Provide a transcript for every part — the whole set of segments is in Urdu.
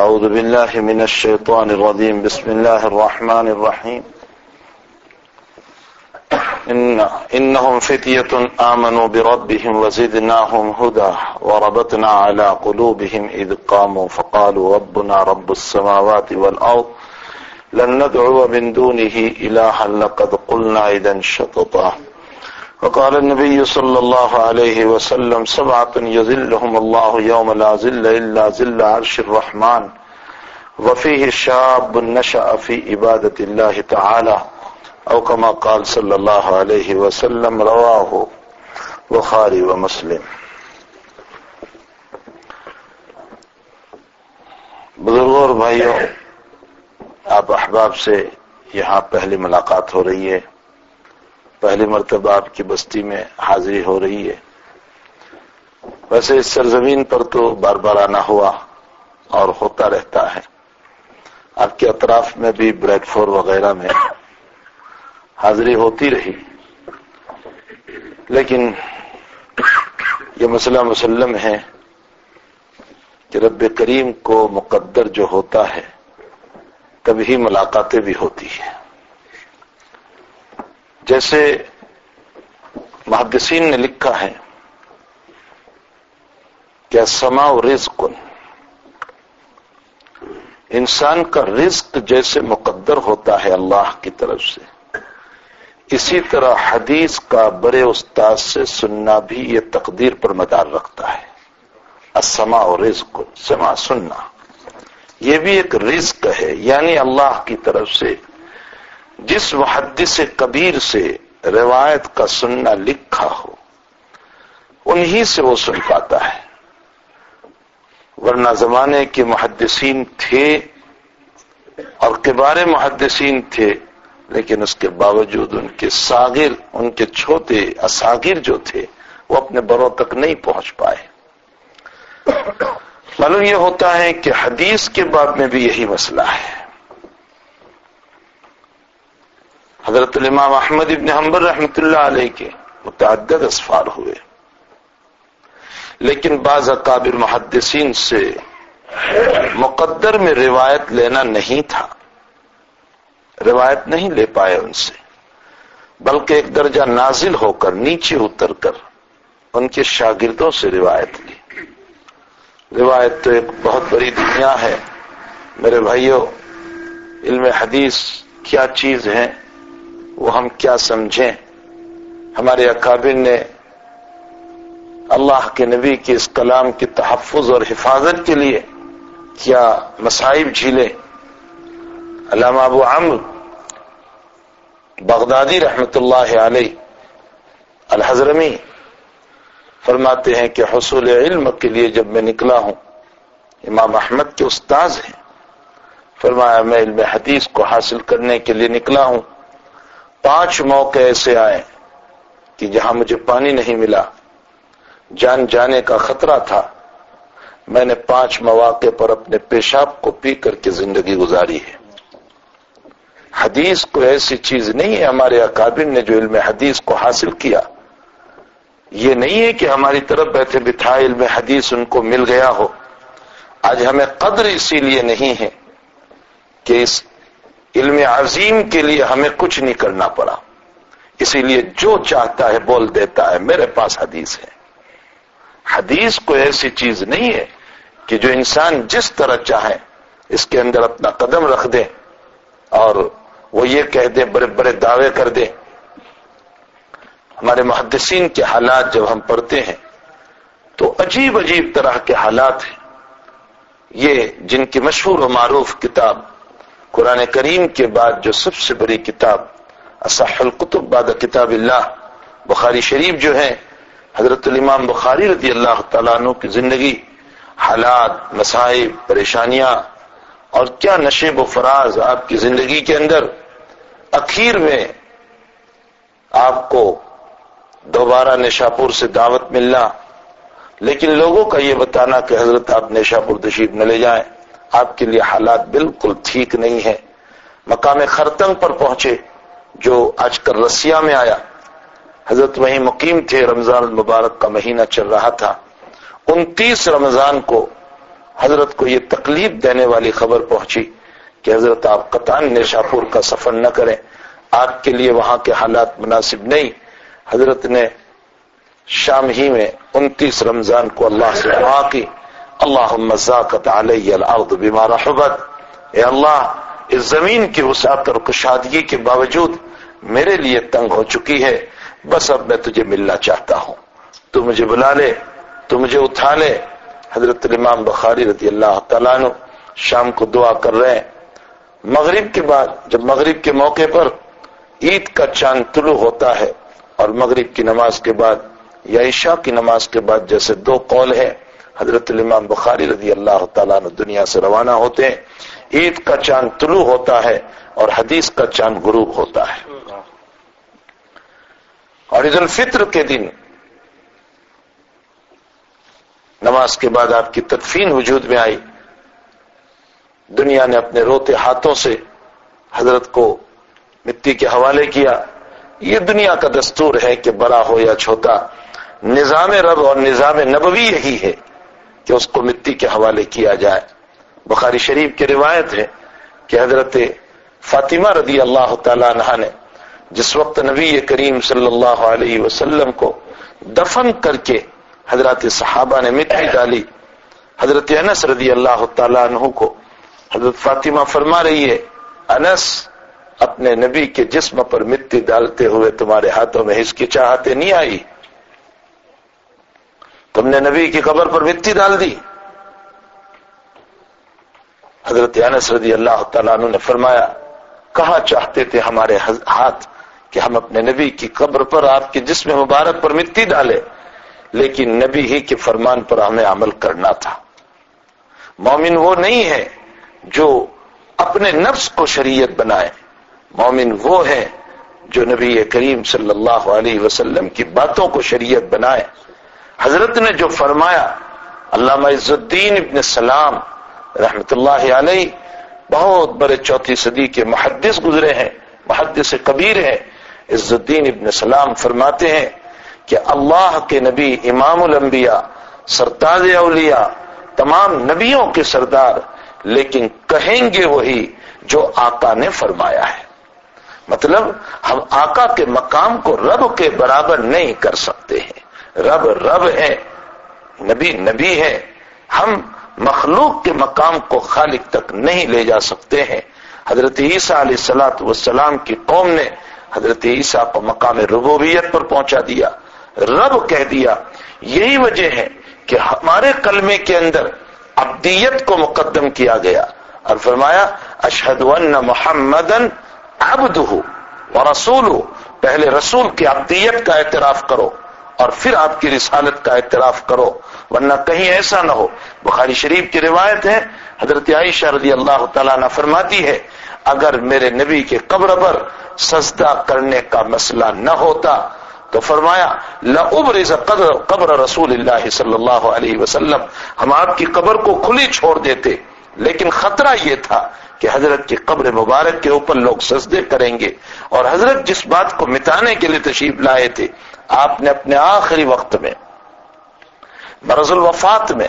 أعوذ بالله من الشيطان الرجيم. بسم الله الرحمن الرحيم. إن إنهم فتية آمنوا بربهم وزدناهم هدى وربطنا على قلوبهم إذ قاموا فقالوا ربنا رب السماوات والأرض لن ندعو من دونه إلها لقد قلنا إذا شططا. وقال النبي صلى الله عليه وسلم سبعة يذلهم الله يوم لا ذل إلا ذل عرش الرحمن وفيه شاب نشأ في عبادة الله تعالى او كما قال صلی اللہ علیہ وسلم رواہ بخاری و مسلم بزرگوں اور بھائیوں آپ احباب سے یہاں پہلی ملاقات ہو رہی ہے۔ پہلی مرتبہ آپ کی بستی میں حاضری ہو رہی ہے۔ ویسے اس سرزمین پر تو بار بار آنا ہوا اور ہوتا رہتا ہے۔ آپ کے اطراف میں بھی بریڈ فور وغیرہ میں حاضری ہوتی رہی۔ لیکن یہ مسئلہ مسلم ہے کہ رب کریم کو مقدر جو ہوتا ہے کبھی ملاقاتیں بھی ہوتی ہیں۔ جیسے محدثین نے لکھا ہے کیا سما رزق، انسان کا رزق جیسے مقدر ہوتا ہے اللہ کی طرف سے۔ اسی طرح حدیث کا بڑے استاد سے سننا بھی یہ تقدیر پر مدار رکھتا ہے۔ اسما اور رزق سما سننا۔ یہ بھی ایک رزق ہے یعنی اللہ کی طرف سے جس محدث کبیر سے روایت کا سننا لکھا ہو، انہی سے وہ سن پاتا ہے۔ ورنہ زمانے کے محدثین تھے اور کبار محدثین تھے، لیکن اس کے باوجود ان کے ساغر ان کے چھوٹے اساگر جو تھے، وہ اپنے بروں تک نہیں پہنچ پائے۔ معلوم یہ ہوتا ہے کہ حدیث کے بعد میں بھی یہی مسئلہ ہے۔ حضرت الامام احمد ابن حنبل رحمت اللہ علیہ کے متعدد اسفار ہوئے۔ لیکن بعض اکابر محدثین سے مقدر میں روایت لینا نہیں تھا۔ روایت نہیں لے پائے ان سے، بلکہ ایک درجہ نازل ہو کر نیچے اتر کر ان کے شاگردوں سے روایت لی۔ روایت تو ایک بہت بڑی دنیا ہے۔ میرے بھائیوں علم حدیث کیا چیز ہے وہ ہم کیا سمجھیں؟ ہمارے اکابر نے اللہ کے نبی کے اس کلام کے تحفظ اور حفاظت کے لیے کیا مسائب جھیلے۔ علامہ ابو عمر بغدادی رحمت اللہ علیہ الحضرمی فرماتے ہیں کہ حصول علم کے لیے جب میں نکلا ہوں، امام احمد کے استاذ ہیں، فرمایا میں علم حدیث کو حاصل کرنے کے لیے نکلا ہوں۔ پانچ موقع ایسے آئے کہ جہاں مجھے پانی نہیں ملا، جان جانے کا خطرہ تھا، میں نے پانچ مواقع پر اپنے پیشاب کو پی کر کے زندگی گزاری ہے۔ حدیث کو ایسی چیز نہیں ہے، ہمارے اکابر نے جو علم حدیث کو حاصل کیا، یہ نہیں ہے کہ ہماری طرف بیٹھے بٹھا علم حدیث ان کو مل گیا ہو۔ آج ہمیں قدر اسی لیے نہیں ہے کہ اس علم عظیم کے لیے ہمیں کچھ نہیں کرنا پڑا۔ اسی لیے جو چاہتا ہے بول دیتا ہے، میرے پاس حدیث ہے۔ حدیث کو ایسی چیز نہیں ہے کہ جو انسان جس طرح چاہے اس کے اندر اپنا قدم رکھ دے اور وہ یہ کہہ دیں بڑے بڑے دعوے کر دیں ہمارے محدثین کے حالات جب ہم پڑھتے ہیں تو عجیب عجیب طرح کے حالات ہیں۔ یہ جن کی مشہور و معروف کتاب قرآن کریم کے بعد جو سب سے بڑی کتاب اصح القتب بعد کتاب اللہ، بخاری شریف جو ہے حضرت الامام بخاری رضی اللہ تعالیٰ عنہ کی زندگی، حالات مسائب پریشانیاں، اور کیا نشیب و فراز آپ کی زندگی کے اندر۔ اخیر میں آپ کو دوبارہ نیشاپور سے دعوت ملنا، لیکن لوگوں کا یہ بتانا کہ حضرت آپ نیشاپور تشریف نہ لے جائیں۔ آپ کے لیے حالات بالکل ٹھیک نہیں ہے مقام خرتنگ پر پہنچے، جو آج کل رسیا میں آیا۔ حضرت وہیں مقیم تھے، رمضان المبارک کا مہینہ چل رہا تھا۔ انتیس رمضان کو حضرت کو یہ تکلیف دینے والی خبر پہنچی کہ حضرت آپ قطان نیشاپور کا سفر نہ کریں۔ آپ کے لیے وہاں کے حالات مناسب نہیں۔ حضرت نے شام ہی میں انتیس رمضان کو اللہ سے دعا کی۔ اللہ مزاقت علیہ الارض بیمار حبت اے اللہ، اس زمین کی وسعت اور کشادگی کے باوجود میرے لیے تنگ ہو چکی ہے۔ بس اب میں تجھے ملنا چاہتا ہوں۔ تو مجھے بلا لے، تو مجھے اٹھا لے۔ حضرت امام بخاری رضی اللہ تعالیٰ عنہ شام کو دعا کر رہے ہیں۔ مغرب کے بعد، جب مغرب کے موقع پر عید کا چاند طلوع ہوتا ہے اور مغرب کی نماز کے بعد یا عشاء کی نماز کے بعد جیسے دو قول ہے حضرت الامام بخاری رضی اللہ تعالیٰ نے دنیا سے روانہ ہوتے ہیں۔ عید کا چاند طلوع ہوتا ہے اور حدیث کا چاند غروب ہوتا ہے۔ اور عید الفطر کے دن نماز کے بعد آپ کی تدفین وجود میں آئی۔ دنیا نے اپنے روتے ہاتھوں سے حضرت کو مٹی کے حوالے کیا۔ یہ دنیا کا دستور ہے کہ بڑا ہو یا چھوٹا، نظام رب اور نظام نبوی یہی ہے۔ کہ اس کو مٹی کے حوالے کیا جائے۔ بخاری شریف کی روایت ہے کہ حضرت فاطمہ رضی اللہ تعالی عنہ نے جس وقت نبی کریم صلی اللہ علیہ وسلم کو دفن کر کے حضرت صحابہ نے مٹی ڈالی، حضرت انس رضی اللہ تعالیٰ عنہ کو حضرت فاطمہ فرما رہی ہے، انس، اپنے نبی کے جسم پر مٹی ڈالتے ہوئے تمہارے ہاتھوں میں ہس کی چاہتے نہیں آئی۔ تم نے نبی کی قبر پر مٹی ڈال دی۔ حضرت انس رضی اللہ تعالیٰ عنہ نے فرمایا، کہاں چاہتے تھے ہمارے ہاتھ کہ ہم اپنے نبی کی قبر پر آپ کے جسم مبارک پر مٹی ڈالے لیکن نبی ہی کے فرمان پر ہمیں عمل کرنا تھا۔ مومن وہ نہیں ہے جو اپنے نفس کو شریعت بنائے۔ مومن وہ ہے جو نبی کریم صلی اللہ علیہ وسلم کی باتوں کو شریعت بنائے۔ حضرت نے جو فرمایا، علامہ عز الدین ابن سلام رحمت اللہ علیہ بہت بڑے چوتھی صدی کے محدث گزرے ہیں، محدث کبیر ہیں۔ عز الدین ابن سلام فرماتے ہیں کہ اللہ کے نبی، امام الانبیاء، سرتاز اولیاء، تمام نبیوں کے سردار، لیکن کہیں گے وہی جو آقا نے فرمایا ہے۔ مطلب ہم آقا کے مقام کو رب کے برابر نہیں کر سکتے ہیں۔ رب رب ہے نبی نبی ہے ہم مخلوق کے مقام کو خالق تک نہیں لے جا سکتے ہیں۔ حضرت عیسیٰ علیہ السلاۃ والسلام کی قوم نے حضرت عیسیٰ کو مقام ربوبیت پر پہنچا دیا، رب کہہ دیا۔ یہی وجہ ہے کہ ہمارے کلمے کے اندر ابدیت کو مقدم کیا گیا اور فرمایا اشہد ان محمد ابد اور رسول پہلے رسول کی ابدیت کا اعتراف کرو۔ اور پھر آپ کی رسالت کا اعتراف کرو، ورنہ کہیں ایسا نہ ہو۔ بخاری شریف کی روایت ہے، حضرت عائشہ رضی اللہ تعالیٰ نے فرماتی ہے، اگر میرے نبی کے قبر پر سجدہ کرنے کا مسئلہ نہ ہوتا تو فرمایا لبرز قبر قبر رسول اللہ صلی اللہ علیہ وسلم۔ ہم آپ کی قبر کو کھلی چھوڑ دیتے، لیکن خطرہ یہ تھا کہ حضرت کی قبر مبارک کے اوپر لوگ سجدے کریں گے۔ اور حضرت جس بات کو مٹانے کے لیے تشریف لائے تھے آپ نے اپنے آخری وقت میں، مرض الوفات میں،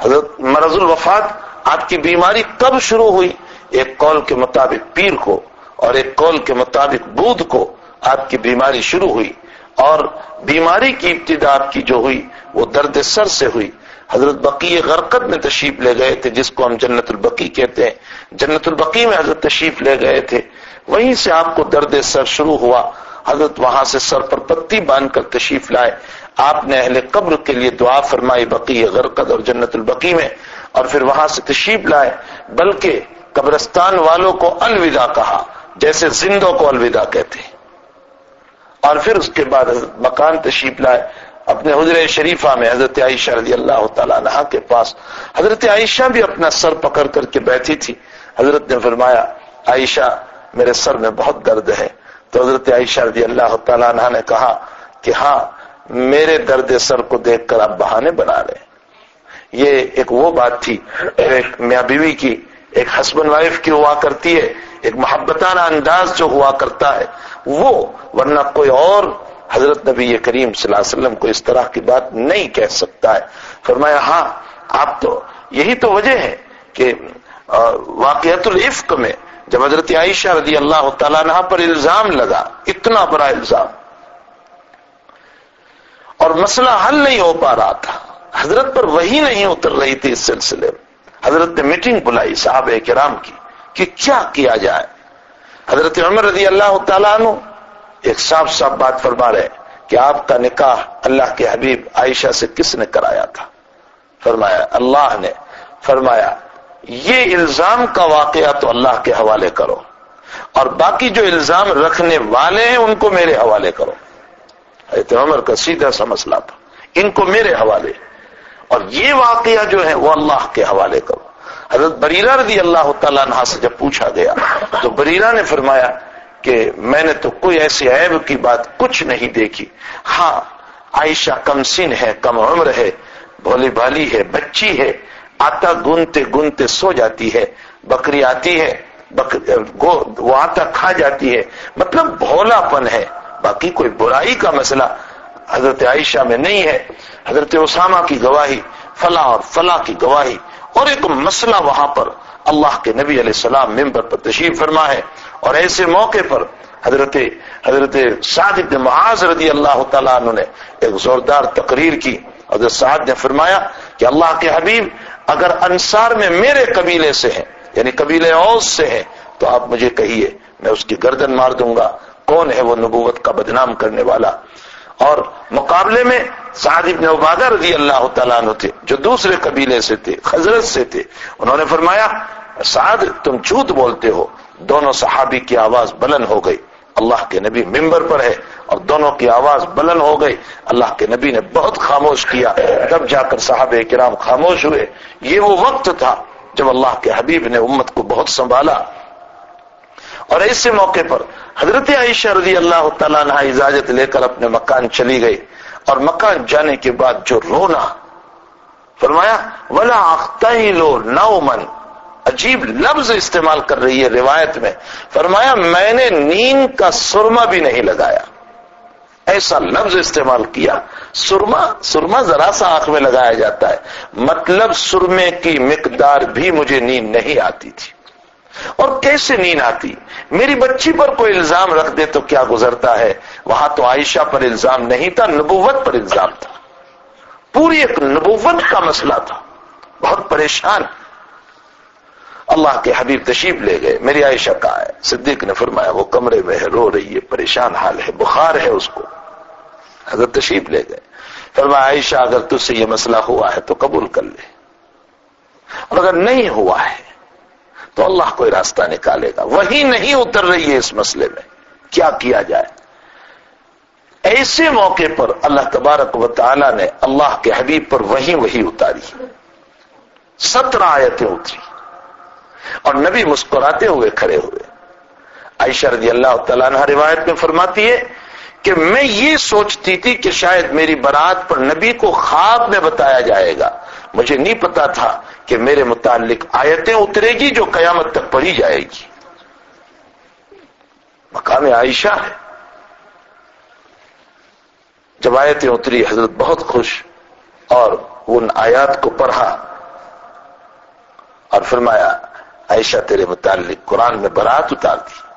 حضرت مرض الوفات آپ کی بیماری کب شروع ہوئی؟ ایک کال کے مطابق پیر کو اور ایک کال کے مطابق بدھ کو آپ کی بیماری شروع ہوئی اور بیماری کی ابتدا آپ کی جو ہوئی وہ درد سر سے ہوئی۔ حضرت بقی غرقت میں تشریف لے گئے تھے، جس کو ہم جنت البقی کہتے ہیں۔ جنت البقی میں حضرت تشریف لے گئے تھے۔ وہیں سے آپ کو درد سر شروع ہوا۔ حضرت وہاں سے سر پر پتی باندھ کر تشریف لائے۔ آپ نے اہل قبر کے لیے دعا فرمائی، بقی غرقت اور جنت البقی میں۔ اور پھر وہاں سے تشریف لائے، بلکہ قبرستان والوں کو الوداع کہا، جیسے زندوں کو الوداع کہتے ہیں۔ اور پھر اس کے بعد مکان تشریف لائے، اپنے حضر شریفہ میں حضرت عائشہ رضی اللہ تعالیٰ عنہ کے پاس۔ حضرت عائشہ بھی اپنا سر پکڑ کر کے بیٹھی تھی۔ حضرت نے فرمایا، عائشہ، میرے سر میں بہت درد ہے۔ تو حضرت عائشہ رضی اللہ تعالیٰ عنہ نے کہا کہ ہاں میرے درد سر کو دیکھ کر آپ بہانے بنا رہے یہ ایک وہ بات تھی، ایک میاں بیوی کی، ایک ہسبینڈ وائف کی ہوا کرتی ہے، ایک محبتانہ انداز جو ہوا کرتا ہے۔ وہ، ورنہ کوئی اور حضرت نبی کریم صلی اللہ علیہ وسلم کو اس طرح کی بات نہیں کہہ سکتا ہے۔ فرمایا ہاں آپ تو، یہی تو وجہ ہے کہ واقعت العفق میں جب حضرت عائشہ رضی اللہ تعالیٰ عنہ پر الزام لگا، اتنا بڑا الزام۔ اور مسئلہ حل نہیں ہو پا رہا تھا۔ حضرت پر وہی نہیں اتر رہی تھی اس سلسلے میں۔ حضرت نے میٹنگ بلائی صحابہ کرام کی کہ کیا کیا جائے۔ حضرت عمر رضی اللہ تعالیٰ عنہ ایک صاف صاف بات فرما رہے کہ آپ کا نکاح اللہ کے حبیب عائشہ سے کس نے کرایا تھا؟ فرمایا، اللہ نے۔ فرمایا یہ الزام کا واقعہ تو اللہ کے حوالے کرو اور باقی جو الزام رکھنے والے ہیں ان کو میرے حوالے کرو حضرت عمر کا سیدھا سا مسئلہ تھا۔ ان کو میرے حوالے۔ اور یہ واقعہ جو ہے وہ اللہ کے حوالے کرو۔ حضرت بریرہ رضی اللہ تعالیٰ عنہ سے جب پوچھا گیا تو بریرہ نے فرمایا کہ میں نے تو کوئی ایسی عیب کی بات کچھ نہیں دیکھی۔ ہاں عائشہ کم سن ہے، کم عمر ہے، بھولی بھالی ہے، بچی ہے آتا گنتے گنتے سو جاتی ہے، بکری آتی ہے وہ آتا کھا جاتی ہے۔ مطلب بھولا پن ہے۔ باقی کوئی برائی کا مسئلہ حضرت عائشہ میں نہیں ہے۔ حضرت اسامہ کی گواہی، فلاں اور فلاں کی گواہی۔ اور ایک مسئلہ وہاں پر اللہ کے نبی علیہ السلام ممبر پر تشریف فرما ہے۔ اور ایسے موقع پر حضرت حضرت سعد بن معاذ رضی اللہ تعالیٰ عنہ نے ایک زوردار تقریر کی۔ حضرت سعد نے فرمایا کہ اللہ کے حبیب اگر انصار میں میرے قبیلے سے ہیں یعنی قبیلے اوس سے ہیں، تو آپ مجھے کہیے، میں اس کی گردن مار دوں گا۔ کون ہے وہ نبوت کا بدنام کرنے والا؟ اور مقابلے میں سعد ابن عبادہ رضی اللہ تعالیٰ عنہ تھے، جو دوسرے قبیلے سے تھے خزرت سے تھے۔ انہوں نے فرمایا، سعد، تم جھوٹ بولتے ہو۔ دونوں صحابی کی آواز بلند ہو گئی۔ اللہ کے نبی ممبر پر ہے۔ اور دونوں کی آواز بلند ہو گئی۔ اللہ کے نبی نے بہت خاموش کیا۔ تب جا کر صاحب کرام خاموش ہوئے۔ یہ وہ وقت تھا جب اللہ کے حبیب نے امت کو بہت سنبھالا۔ اور ایسے موقع پر حضرت عائشہ رضی اللہ تعالیٰ عنہ اجازت لے کر اپنے مکان چلی گئی۔ اور مکان جانے کے بعد جو رونا، فرمایا، ولا ہی لو نو من عجیب لفظ استعمال کر رہی ہے روایت میں۔ فرمایا، میں نے نیند کا سرما بھی نہیں لگایا۔ ایسا لفظ استعمال کیا، سرما سرما ذرا سا آنکھ میں لگایا جاتا ہے۔ مطلب سرمے کی مقدار بھی مجھے نیند نہیں آتی تھی۔ اور کیسے نیند آتی؟ میری بچی پر کوئی الزام رکھ دے تو کیا گزرتا ہے؟ وہاں تو عائشہ پر الزام نہیں تھا، نبوت پر الزام تھا۔ پوری ایک نبوت کا مسئلہ تھا۔ بہت پریشان۔ اللہ کے حبیب تشریف لے گئے۔ میری عائشہ کہا ہے؟ صدیق نے فرمایا، وہ کمرے میں ہے، رو رہی ہے، پریشان حال ہے، بخار ہے اس کو۔ حضرت تشریف لے گئے۔ فرمایا، عائشہ، اگر تجھ سے یہ مسئلہ ہوا ہے تو قبول کر لے۔ اور اگر نہیں ہوا ہے تو اللہ کوئی راستہ نکالے گا۔ وہی نہیں اتر رہی ہے اس مسئلے میں۔ کیا کیا جائے؟ ایسے موقع پر اللہ تبارک و تعالی نے اللہ کے حبیب پر وہی وہی اتاری۔ سترہ آیتیں اتری۔ اور نبی مسکراتے ہوئے کھڑے ہوئے۔ عائشہ رضی اللہ تعالیٰ عنہ روایت میں فرماتی ہے کہ میں یہ سوچتی تھی کہ شاید میری برات پر نبی کو خواب میں بتایا جائے گا۔ مجھے نہیں پتا تھا کہ میرے متعلق آیتیں اترے گی جو قیامت تک پڑھی جائے گی۔ مقام عائشہ ہے۔ جب آیتیں اتری، حضرت بہت خوش اور ان آیات کو پڑھا اور فرمایا، عائشہ تیرے متعلق قرآن میں برات اتار دی۔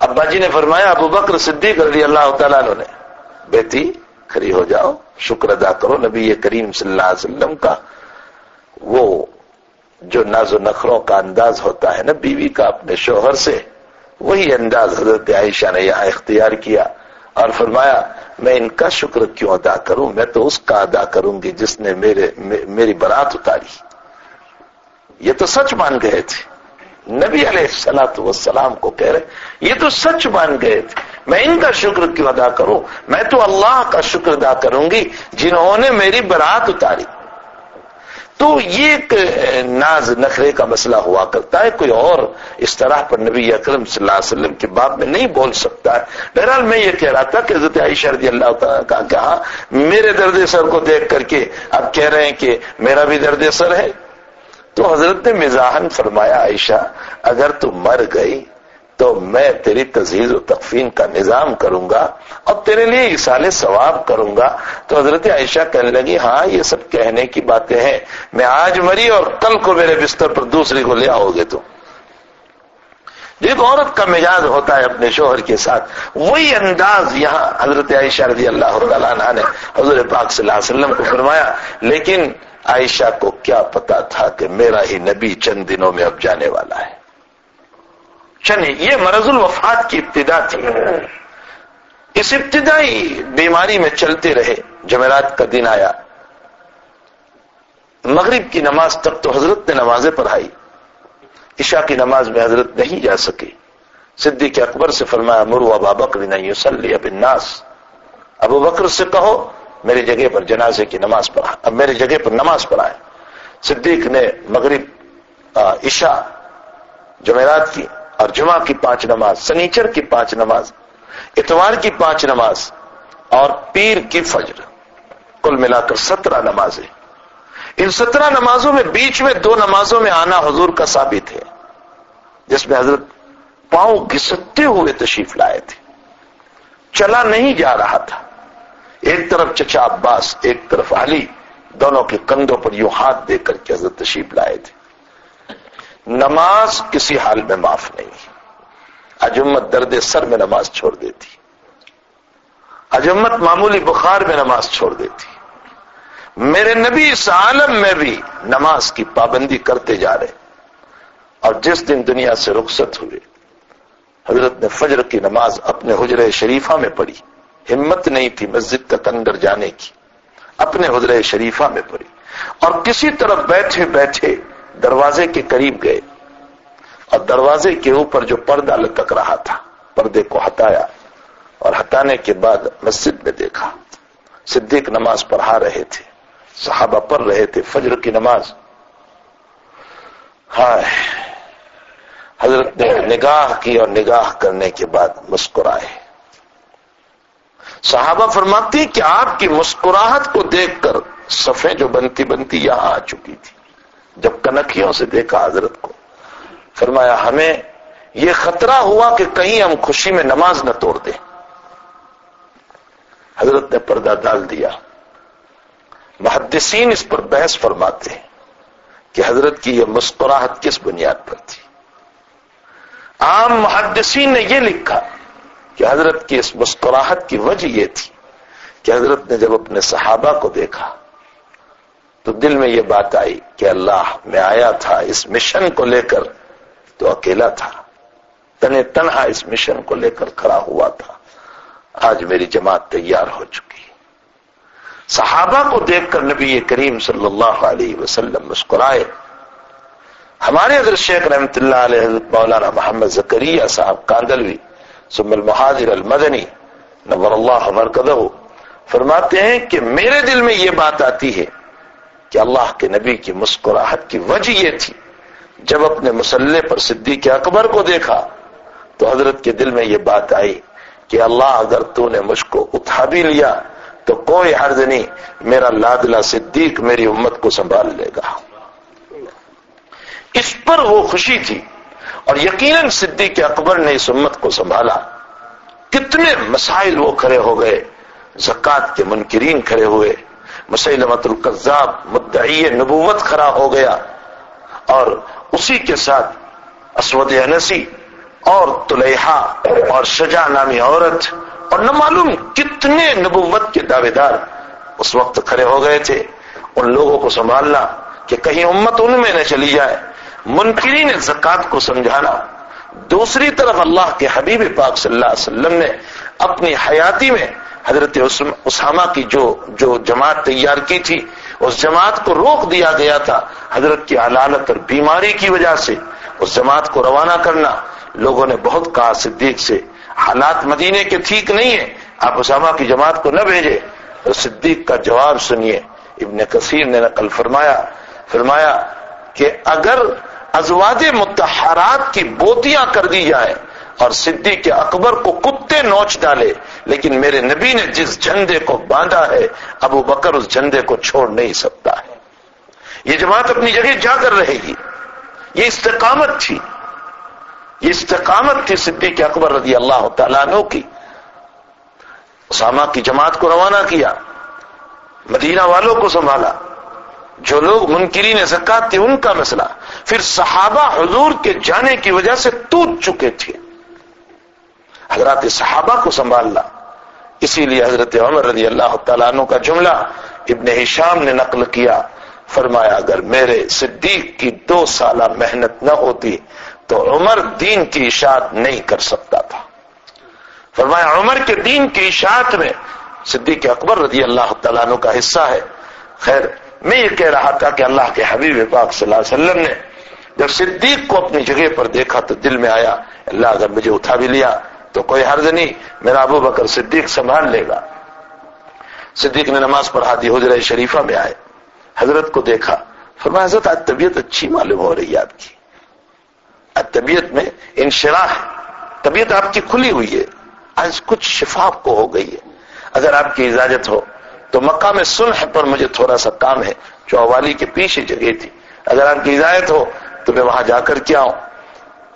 ابا جی نے فرمایا، ابو بکر صدیق رضی اللہ تعالیٰ عنہ نے، بیٹی، کھڑی ہو جاؤ، شکر ادا کرو، نبی کریم صلی اللہ علیہ وسلم کا وہ جو ناز و نخروں کا انداز ہوتا ہے نا، بیوی کا اپنے شوہر سے، وہی انداز حضرت عائشہ نے یہاں اختیار کیا اور فرمایا، میں ان کا شکر کیوں ادا کروں؟ میں تو اس کا ادا کروں گی جس نے میرے، میری برات اتاری۔ یہ تو سچ مان گئے تھے۔ نبی علیہ السلاۃ والسلام کو کہہ رہے یہ تو سچ مان گئے تھے۔ میں ان کا شکر کیوں ادا کروں؟ میں تو اللہ کا شکر ادا کروں گی جنہوں نے میری برات اتاری۔ تو یہ ایک ناز نخرے کا مسئلہ ہوا کرتا ہے، کوئی اور اس طرح پر نبی اکرم صلی اللہ علیہ وسلم کے باب میں نہیں بول سکتا ہے۔ بہرحال میں یہ کہہ رہا تھا کہ حضرت عائشہ رضی اللہ تعالیٰ کا کہا، میرے درد سر کو دیکھ کر کے اب کہہ رہے ہیں کہ میرا بھی درد سر ہے۔ تو حضرت نے مزاحن فرمایا، عائشہ، اگر تو مر گئی تو میں تیری تزہیز و تقفین کا نظام کروں گا اور تیرے لیے اصال ثواب کروں گا۔ تو حضرت عائشہ کہنے لگی ہاں یہ سب کہنے کی باتیں ہیں۔ میں آج مری اور کل کو میرے بستر پر دوسری کو لے آؤ گے تو۔ ایک عورت کا مزاج ہوتا ہے اپنے شوہر کے ساتھ۔ وہی انداز یہاں حضرت عائشہ رضی اللہ تعالیٰ عنہ نے حضرت پاک صلی اللہ علیہ وسلم کو فرمایا۔ لیکن عائشہ کو کیا پتا تھا کہ میرا ہی نبی چند دنوں میں اب جانے والا ہے۔ چنے یہ مرض الوفات کی ابتدا تھی۔ اس ابتدائی بیماری میں چلتے رہے۔ جمعرات کا دن آیا۔ مغرب کی نماز تک تو حضرت نے نمازیں پڑھائی۔ عشاء کی نماز میں حضرت نہیں جا سکے۔ صدیق اکبر سے فرمایا مرو ابا نہیں یوسلی اب الناس ابو بکر سے کہو میری جگہ پر جنازے کی نماز پڑھا۔ اب میری جگہ پر نماز پڑھائے صدیق نے مغرب عشاء، جمعرات کی اور جمعہ کی پانچ نماز، سنیچر کی پانچ نماز، اتوار کی پانچ نماز اور پیر کی فجر۔ کل ملا کر سترہ نمازیں۔ ان سترہ نمازوں میں بیچ میں دو نمازوں میں آنا حضور کا ثابت ہے۔ جس میں حضرت پاؤں گھستے ہوئے تشریف لائے تھے۔ چلا نہیں جا رہا تھا۔ ایک طرف چچا عباس، ایک طرف علی، دونوں کے کندھوں پر یوں ہاتھ دے کر کے حضرت تشریف لائے تھے۔ نماز کسی حال میں معاف نہیں۔ اجمت درد سر میں نماز چھوڑ دیتی۔ اجمت معمولی بخار میں نماز چھوڑ دیتی۔ میرے نبی اس عالم میں بھی نماز کی پابندی کرتے جا رہے۔ اور جس دن دنیا سے رخصت ہوئے، حضرت نے فجر کی نماز اپنے حجر شریفہ میں پڑھی۔ ہمت نہیں تھی مسجد تک اندر جانے کی، اپنے حجر شریفہ میں پڑھی اور کسی طرف بیٹھے بیٹھے دروازے کے قریب گئے اور دروازے کے اوپر جو پردہ لٹک رہا تھا، پردے کو ہٹایا اور ہٹانے کے بعد مسجد میں دیکھا۔ صدیق نماز پڑھا رہے تھے، صحابہ پڑھ رہے تھے، فجر کی نماز۔ ہائے، حضرت نے نگاہ کی اور نگاہ کرنے کے بعد مسکرائے۔ صحابہ فرماتی کہ آپ کی مسکراہٹ کو دیکھ کر صفیں جو بنتی بنتی یہاں آ چکی تھی، جب کنکھیوں سے دیکھا حضرت کو۔ فرمایا، ہمیں یہ خطرہ ہوا کہ کہیں ہم خوشی میں نماز نہ توڑ دیں۔ حضرت نے پردہ ڈال دیا۔ محدثین اس پر بحث فرماتے ہیں کہ حضرت کی یہ مسکراہٹ کس بنیاد پر تھی۔ عام محدثین نے یہ لکھا کہ حضرت کی اس مسکراہٹ کی وجہ یہ تھی کہ حضرت نے جب اپنے صحابہ کو دیکھا تو دل میں یہ بات آئی کہ اللہ میں آیا تھا اس مشن کو لے کر تو اکیلا تھا تنے تنہا اس مشن کو لے کر کھڑا ہوا تھا آج میری جماعت تیار ہو چکی صحابہ کو دیکھ کر نبی کریم صلی اللہ علیہ وسلم مسکرائے۔ ہمارے حضرت شیخ رحمت اللہ علیہ، حضرت مولانا محمد زکریہ صاحب کاندلوی سم المحاضر المدنی، نور اللہ مرکدہ فرماتے ہیں کہ میرے دل میں یہ بات آتی ہے کہ اللہ کے نبی کی مسکراہٹ کی وجہ یہ تھی۔ جب اپنے مسلح پر صدیق اکبر کو دیکھا، تو حضرت کے دل میں یہ بات آئی کہ اللہ اگر تو نے مجھ کو اٹھا بھی لیا، تو کوئی حرض نہیں، میرا لادلہ صدیق میری امت کو سنبھال لے گا۔ اس پر وہ خوشی تھی اور یقیناً صدیق اکبر نے اس امت کو سنبھالا۔ کتنے مسائل وہ کھڑے ہو گئے۔ زکات کے منکرین کھڑے ہوئے۔ مسلمت القذاب، مدعی نبوت کھڑا ہو گیا۔ اور اسی کے ساتھ اسود انسی اور طلحہ اور شجا نامی عورت اور نہ معلوم کتنے نبوت کے دعوے دار اس وقت کھڑے ہو گئے تھے۔ ان لوگوں کو سنبھالنا کہ کہیں امت ان میں نہ چلی جائے۔ منکرین زکات کو سمجھانا۔ دوسری طرف اللہ کے حبیب پاک صلی اللہ علیہ وسلم نے اپنی حیاتی میں حضرت اسامہ کی جو جو جماعت تیار کی تھی، اس جماعت کو روک دیا گیا تھا۔ حضرت کی علالت اور بیماری کی وجہ سے اس جماعت کو روانہ کرنا۔ لوگوں نے بہت کہا، صدیق سے، حالات مدینے کے ٹھیک نہیں ہے آپ اسامہ کی جماعت کو نہ بھیجے تو صدیق کا جواب سنیے۔ ابن کثیر نے نقل فرمایا فرمایا کہ اگر ازواج متحرات کی بوتیاں کر دی جائیں اور صدیق اکبر کو کتے نوچ ڈالے، لیکن میرے نبی نے جس جھنڈے کو باندھا ہے، ابو بکر اس جھنڈے کو چھوڑ نہیں سکتا ہے۔ یہ جماعت اپنی جگہ جا کر رہے گی۔ یہ استقامت تھی۔ یہ استقامت تھی صدیق اکبر رضی اللہ تعالیٰ عنہ کی۔ اسامہ کی جماعت کو روانہ کیا۔ مدینہ والوں کو سنبھالا۔ جو لوگ منکرین زکات تھے، ان کا مسئلہ۔ پھر صحابہ حضور کے جانے کی وجہ سے ٹوٹ چکے تھے۔ حضرات صحابہ کو سنبھالنا۔ اسی لیے حضرت عمر رضی اللہ تعالیٰ عنہ کا جملہ ابن ہشام نے نقل کیا۔ فرمایا، اگر میرے صدیق کی دو سالہ محنت نہ ہوتی، تو عمر دین کی اشاعت نہیں کر سکتا تھا۔ فرمایا، عمر کے دین کی اشاعت میں صدیق اکبر رضی اللہ تعالیٰ عنہ کا حصہ ہے۔ خیر میں یہ کہہ رہا تھا کہ اللہ کے حبیب پاک صلی اللہ علیہ وسلم نے جب صدیق کو اپنی جگہ پر دیکھا تو دل میں آیا، اللہ اگر مجھے اٹھا بھی لیا تو کوئی حرض نہیں، میرا ابو بکر صدیق سنبھال لے گا۔ صدیق نے نماز پڑھا دی، حجر شریفہ میں آئے۔ حضرت کو دیکھا، فرمایا، حضرت، آج طبیعت اچھی معلوم ہو رہی ہے آپ کی۔ آج طبیعت میں انشراح، طبیعت آپ کی کھلی ہوئی ہے۔ آج کچھ شفا کو ہو گئی ہے۔ اگر آپ کی اجازت ہو تو مقام سنح پر مجھے تھوڑا سا کام ہے جو کے پیچھے جگہ تھی۔ اگر آپ کی اجازت ہو تو میں وہاں جا کر کیا ہوں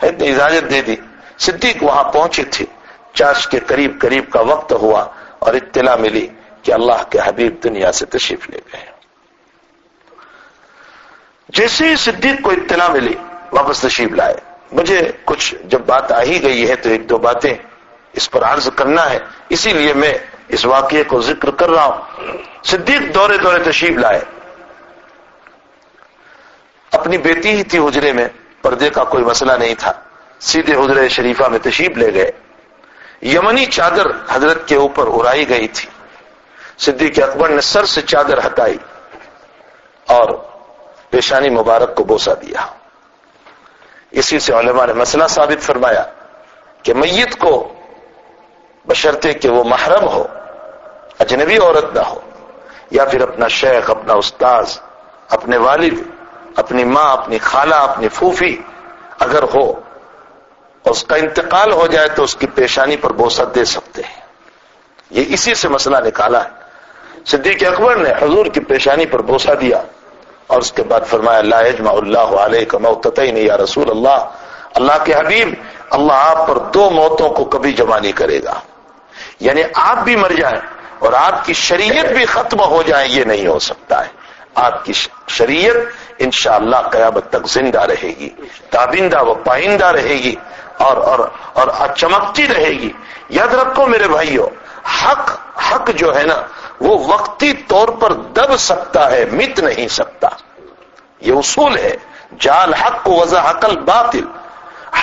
اتنی اجازت دے دی۔ صدیق وہاں پہنچی تھی چارش کے قریب قریب کا وقت ہوا اور اطلاع ملی کہ اللہ کے حبیب دنیا سے تشریف لے گئے۔ جیسے ہی صدیق کو اطلاع ملی، واپس تشریف لائے۔ مجھے کچھ جب بات آ ہی گئی ہے تو ایک دو باتیں اس پر عرض کرنا ہے۔ اسی لیے میں اس واقعے کو ذکر کر رہا ہوں۔ صدیق دورے دورے تشریف لائے۔ اپنی بیٹی ہی تھی حجرے میں، پردے کا کوئی مسئلہ نہیں تھا۔ سیدھے حجرے شریفہ میں تشریف لے گئے۔ یمنی چادر حضرت کے اوپر اڑائی گئی تھی۔ صدیق اکبر نے سر سے چادر ہٹائی اور پیشانی مبارک کو بوسا دیا۔ اسی سے علماء نے مسئلہ ثابت فرمایا کہ میت کو بشرتے کہ وہ محرم ہو۔ اجنبی عورت نہ ہو، یا پھر اپنا شیخ، اپنا استاذ، اپنے والد، اپنی ماں، اپنی خالہ، اپنی پھوفی اگر ہو اور اس کا انتقال ہو جائے تو اس کی پیشانی پر بوسا دے سکتے ہیں۔ یہ اسی سے مسئلہ نکالا ہے۔ صدیق اکبر نے حضور کی پیشانی پر بوسا دیا اور اس کے بعد فرمایا، لا اجمع اللہ علیہ کا موتین یا رسول اللہ اللہ کے حبیب، اللہ آپ پر دو موتوں کو کبھی جمع نہیں کرے گا۔ یعنی آپ بھی مر جائیں۔ اور آپ کی شریعت بھی ختم ہو جائے، یہ نہیں ہو سکتا ہے۔ آپ کی شریعت انشاءاللہ قیامت تک زندہ رہے گی۔ تابندہ و پائندہ رہے گی۔ اور اور اور چمکتی رہے گی۔ یاد رکھو میرے بھائیوں حق حق جو ہے نا، وہ وقتی طور پر دب سکتا ہے مت نہیں سکتا۔ یہ اصول ہے۔ جال حق کو وضاح باطل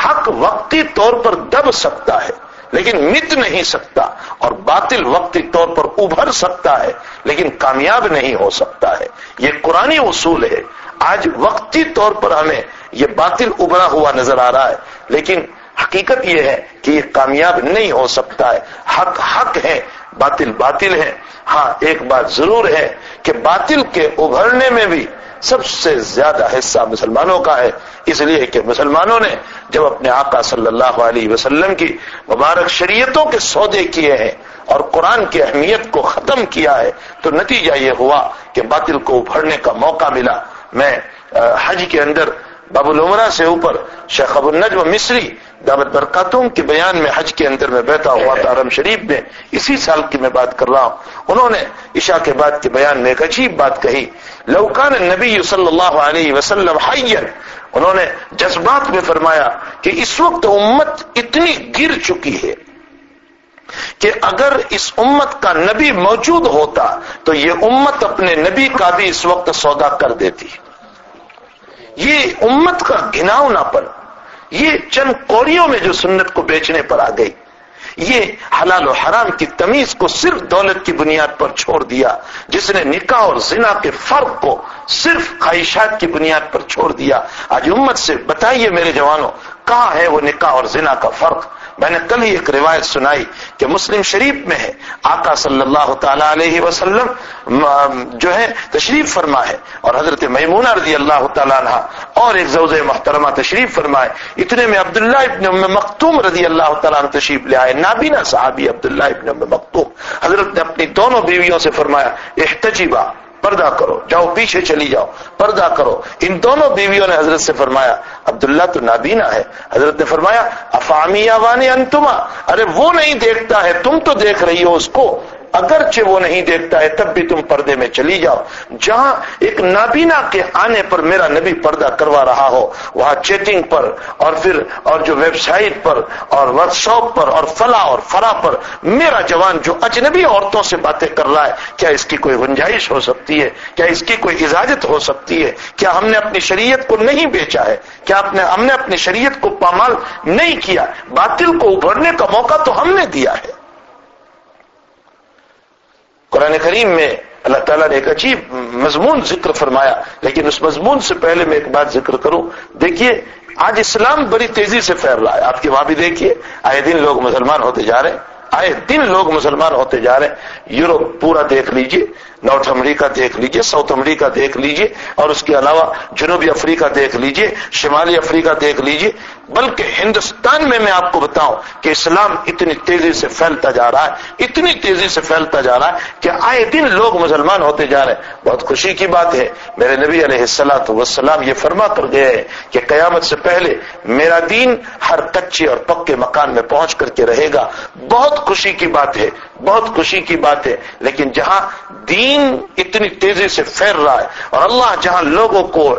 حق وقتی طور پر دب سکتا ہے۔ لیکن مت نہیں سکتا اور باطل وقتی طور پر ابھر سکتا ہے، لیکن کامیاب نہیں ہو سکتا ہے۔ یہ قرآن اصول ہے۔ آج وقتی طور پر ہمیں یہ باطل ابھرا ہوا نظر آ رہا ہے، لیکن حقیقت یہ ہے کہ یہ کامیاب نہیں ہو سکتا ہے۔ حق حق ہے، باطل باطل ہے۔ ہاں ایک بات ضرور ہے کہ باطل کے ابھرنے میں بھی سب سے زیادہ حصہ مسلمانوں کا ہے۔ اس لیے کہ مسلمانوں نے جب اپنے آقا صلی اللہ علیہ وسلم کی مبارک شریعتوں کے سودے کیے ہیں اور قرآن کی اہمیت کو ختم کیا ہے، تو نتیجہ یہ ہوا کہ باطل کو ابھرنے کا موقع ملا۔ میں حج کے اندر باب العمرہ سے اوپر شیخ ابو النجم مصری دعوت برکاتوں کے بیان میں حج کے اندر میں بیٹھا ہوا تھا عرم شریف میں اسی سال کی میں بات کر رہا ہوں۔ انہوں نے عشاء کے بعد کے بیان میں ایک عجیب بات کہی۔ لوکان نبی صلی اللہ علیہ وسلم حیر انہوں نے جذبات میں فرمایا کہ اس وقت امت اتنی گر چکی ہے کہ اگر اس امت کا نبی موجود ہوتا تو یہ امت اپنے نبی کا بھی اس وقت سودا کر دیتی۔ یہ امت کا گناؤ نہ پن یہ چند کوڑیوں میں جو سنت کو بیچنے پر آ گئی، یہ حلال و حرام کی تمیز کو صرف دولت کی بنیاد پر چھوڑ دیا، جس نے نکاح اور زنا کے فرق کو صرف خواہشات کی بنیاد پر چھوڑ دیا۔ آج امت سے بتائیے میرے جوانوں کہاں ہے، وہ نکاح اور زنا کا فرق۔ میں نے کل ہی ایک روایت سنائی کہ مسلم شریف میں ہے۔ آقا صلی اللہ تعالی علیہ وسلم جو ہے، تشریف فرما ہے اور حضرت میمونہ رضی اللہ تعالیٰ عنہ اور ایک زوز محترمہ تشریف فرمائے۔ اتنے میں عبداللہ ابن ام مختوم رضی اللہ تعالیٰ عنہ تشریف لے آئے۔ نابینا صحابی عبداللہ ابن ام مختوم حضرت نے اپنی دونوں بیویوں سے فرمایا احتجیبہ پردہ کرو، جاؤ پیچھے چلی جاؤ، پردہ کرو۔ ان دونوں بیویوں نے حضرت سے فرمایا، عبداللہ تو نابینا ہے۔ حضرت نے فرمایا افامی وانی انتما۔ ارے وہ نہیں دیکھتا ہے، تم تو دیکھ رہی ہو اس کو۔ اگرچہ وہ نہیں دیکھتا ہے، تب بھی تم پردے میں چلی جاؤ۔ جہاں ایک نابینا کے آنے پر میرا نبی پردہ کروا رہا ہو، وہاں چیٹنگ پر اور پھر اور جو ویب سائٹ پر اور ورک شاپ پر اور فلا اور فرا پر میرا جوان جو اجنبی عورتوں سے باتیں کر رہا ہے، کیا اس کی کوئی گنجائش ہو سکتی ہے؟ کیا اس کی کوئی اجازت ہو سکتی ہے؟ کیا ہم نے اپنی شریعت کو نہیں بیچا ہے؟ کیا ہم نے اپنی شریعت کو پامال نہیں کیا؟ باطل کو ابھرنے کا موقع تو ہم نے دیا ہے۔ قرآن کریم میں اللہ تعالیٰ نے ایک عجیب مضمون ذکر فرمایا، لیکن اس مضمون سے پہلے میں ایک بات ذکر کروں۔ دیکھیے، آج اسلام بڑی تیزی سے پھیل رہا ہے۔ آپ کے وہاں بھی دیکھیے، آئے دن لوگ مسلمان ہوتے جا رہے ہیں، آئے دن لوگ مسلمان ہوتے جا رہے ہیں۔ یوروپ پورا دیکھ لیجیے۔ نارتھ امریکہ دیکھ لیجیے، ساؤتھ امریکہ دیکھ لیجیے، اور اس کے علاوہ جنوبی افریقہ دیکھ لیجیے، شمالی افریقہ دیکھ لیجیے۔ بلکہ ہندوستان میں میں آپ کو بتاؤں کہ اسلام اتنی تیزی سے پھیلتا جا رہا ہے، اتنی تیزی سے پھیلتا جا رہا ہے کہ آئے دن لوگ مسلمان ہوتے جا رہے ہیں۔ بہت خوشی کی بات ہے۔ میرے نبی علیہ السلاۃ وسلام یہ فرما کر گئے ہیں کہ قیامت سے پہلے میرا دین ہر کچے اور پکے مکان میں پہنچ کر کے رہے گا۔ بہت خوشی کی بات ہے۔ بہت خوشی کی بات ہے، لیکن جہاں دین اتنی تیزی سے پھیل رہا ہے اور اللہ جہاں لوگوں کو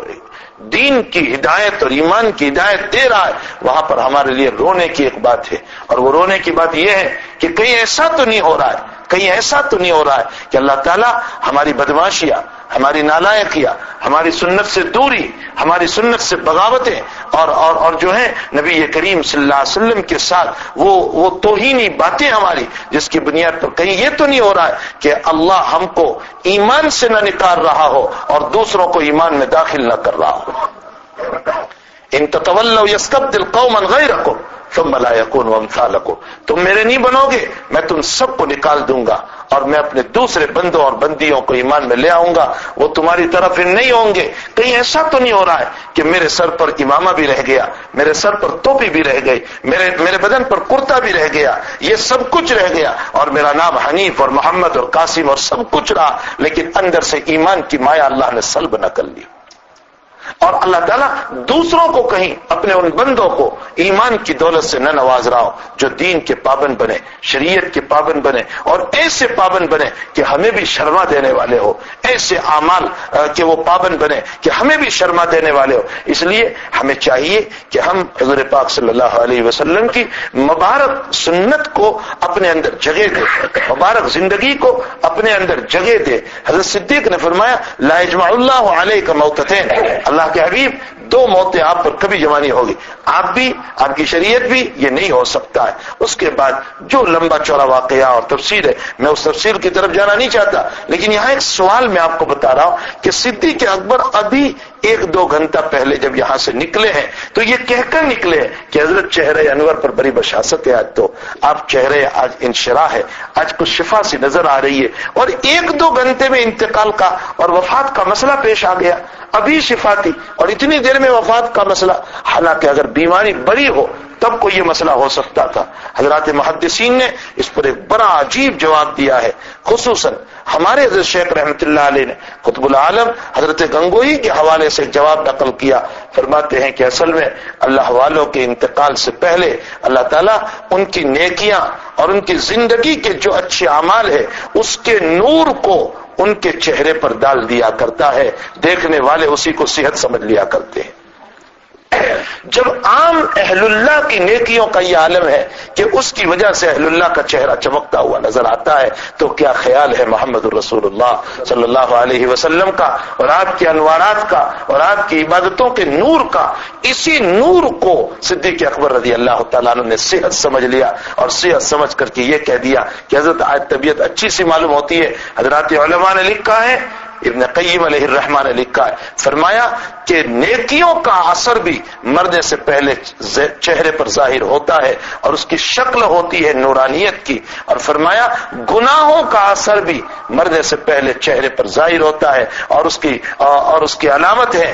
دین کی ہدایت اور ایمان کی ہدایت دے رہا ہے، وہاں پر ہمارے لیے رونے کی ایک بات ہے۔ اور وہ رونے کی بات یہ ہے کہ کہیں ایسا تو نہیں ہو رہا ہے، کہیں ایسا تو نہیں ہو رہا ہے کہ اللہ تعالیٰ ہماری بدماشیاں ہماری نالائکیاں ہماری سنت سے دوری، ہماری سنت سے بغاوتیں، اور اور اور جو ہے نبی کریم صلی اللہ علیہ وسلم کے ساتھ وہ وہ توہینی باتیں ہماری، جس کی بنیاد پر کہیں یہ تو نہیں ہو رہا ہے کہ اللہ ہم کو ایمان سے نہ نکال رہا ہو اور دوسروں کو ایمان میں داخل نہ کر رہا ہو۔ ان تطول یسکب قوما غیرکم تم ملا یقون ومثالکم تم میرے نہیں بنو گے، میں تم سب کو نکال دوں گا اور میں اپنے دوسرے بندوں اور بندیوں کو ایمان میں لے آؤں گا۔ وہ تمہاری طرف نہیں ہوں گے۔ کہیں ایسا تو نہیں ہو رہا ہے کہ میرے سر پر امامہ بھی رہ گیا، میرے سر پر توپی بھی رہ گئی، میرے میرے بدن پر کرتا بھی رہ گیا۔ یہ سب کچھ رہ گیا اور میرا نام حنیف اور محمد اور قاسم اور سب کچھ رہا، لیکن اندر سے ایمان کی مایا اللہ نے سلب نہ کر لی۔ اور اللہ تعالیٰ دوسروں کو کہیں اپنے ان بندوں کو ایمان کی دولت سے نہ نواز رہا ہو جو دین کے پابند بنے، شریعت کے پابند بنے، اور ایسے پابند بنے کہ ہمیں بھی شرما دینے والے ہو، ایسے اعمال کہ وہ پابند بنے کہ ہمیں بھی شرما دینے والے ہو۔ اس لیے ہمیں چاہیے کہ ہم حضور پاک صلی اللہ علیہ وسلم کی مبارک سنت کو اپنے اندر جگہ دے، مبارک زندگی کو اپنے اندر جگہ دے۔ حضرت صدیق نے فرمایا، لا اجماع اللہ علیہ کا موتین اللہ اللہ کے حبیب، دو موتیں آپ پر کبھی جمع نہیں ہوگی۔ آپ بھی، آپ کی شریعت بھی یہ نہیں ہو سکتا ہے۔ اس کے بعد جو لمبا چوڑا واقعہ اور تفصیل ہے، میں اس تفصیل کی طرف جانا نہیں چاہتا۔ لیکن یہاں ایک سوال میں آپ کو بتا رہا ہوں کہ صدیق کے اکبر ابھی ایک دو گھنٹہ پہلے جب یہاں سے نکلے ہیں، تو یہ کہہ کر نکلے ہیں کہ حضرت چہرے انور پر بڑی بشاست ہے۔ آج تو آپ چہرے آج انشرا ہے، آج کچھ شفا سی نظر آ رہی ہے۔ اور ایک دو گھنٹے میں انتقال کا اور وفات کا مسئلہ پیش آ گیا۔ ابھی شفا تھی اور اتنی دیر میں وفات کا مسئلہ۔ حالانکہ اگر بیماری بڑی ہو تب کو یہ مسئلہ ہو سکتا تھا۔ حضرات محدثین نے اس پر ایک بڑا عجیب جواب دیا ہے۔ خصوصاً ہمارے حضرت شیخ رحمت اللہ علیہ نے قطب العالم حضرت گنگوئی کے حوالے سے جواب نقل کیا۔ فرماتے ہیں کہ اصل میں اللہ والوں کے انتقال سے پہلے اللہ تعالیٰ ان کی نیکیاں اور ان کی زندگی کے جو اچھے اعمال ہے اس کے نور کو ان کے چہرے پر ڈال دیا کرتا ہے۔ دیکھنے والے اسی کو صحت سمجھ لیا کرتے ہیں۔ جب عام اہل اللہ کی نیکیوں کا یہ عالم ہے کہ اس کی وجہ سے اہل اللہ کا چہرہ چمکتا ہوا نظر آتا ہے، تو کیا خیال ہے محمد الرسول اللہ صلی اللہ علیہ وسلم کا اور آپ کے انوارات کا اور آپ کی عبادتوں کے نور کا؟ اسی نور کو صدیق اکبر رضی اللہ تعالیٰ نے صحت سمجھ لیا اور صحت سمجھ کر کے یہ کہہ دیا کہ حضرت آج طبیعت اچھی سی معلوم ہوتی ہے۔ حضرات علماء نے لکھا ہے ابن قیم علیہ الرحمٰن نے لکھا ہے۔ فرمایا کہ نیکیوں کا اثر بھی مرنے سے پہلے چہرے پر ظاہر ہوتا ہے اور اس کی شکل ہوتی ہے نورانیت کی۔ اور فرمایا گناہوں کا اثر بھی مرنے سے پہلے چہرے پر ظاہر ہوتا ہے اور اس کی، اور اس کی علامت ہے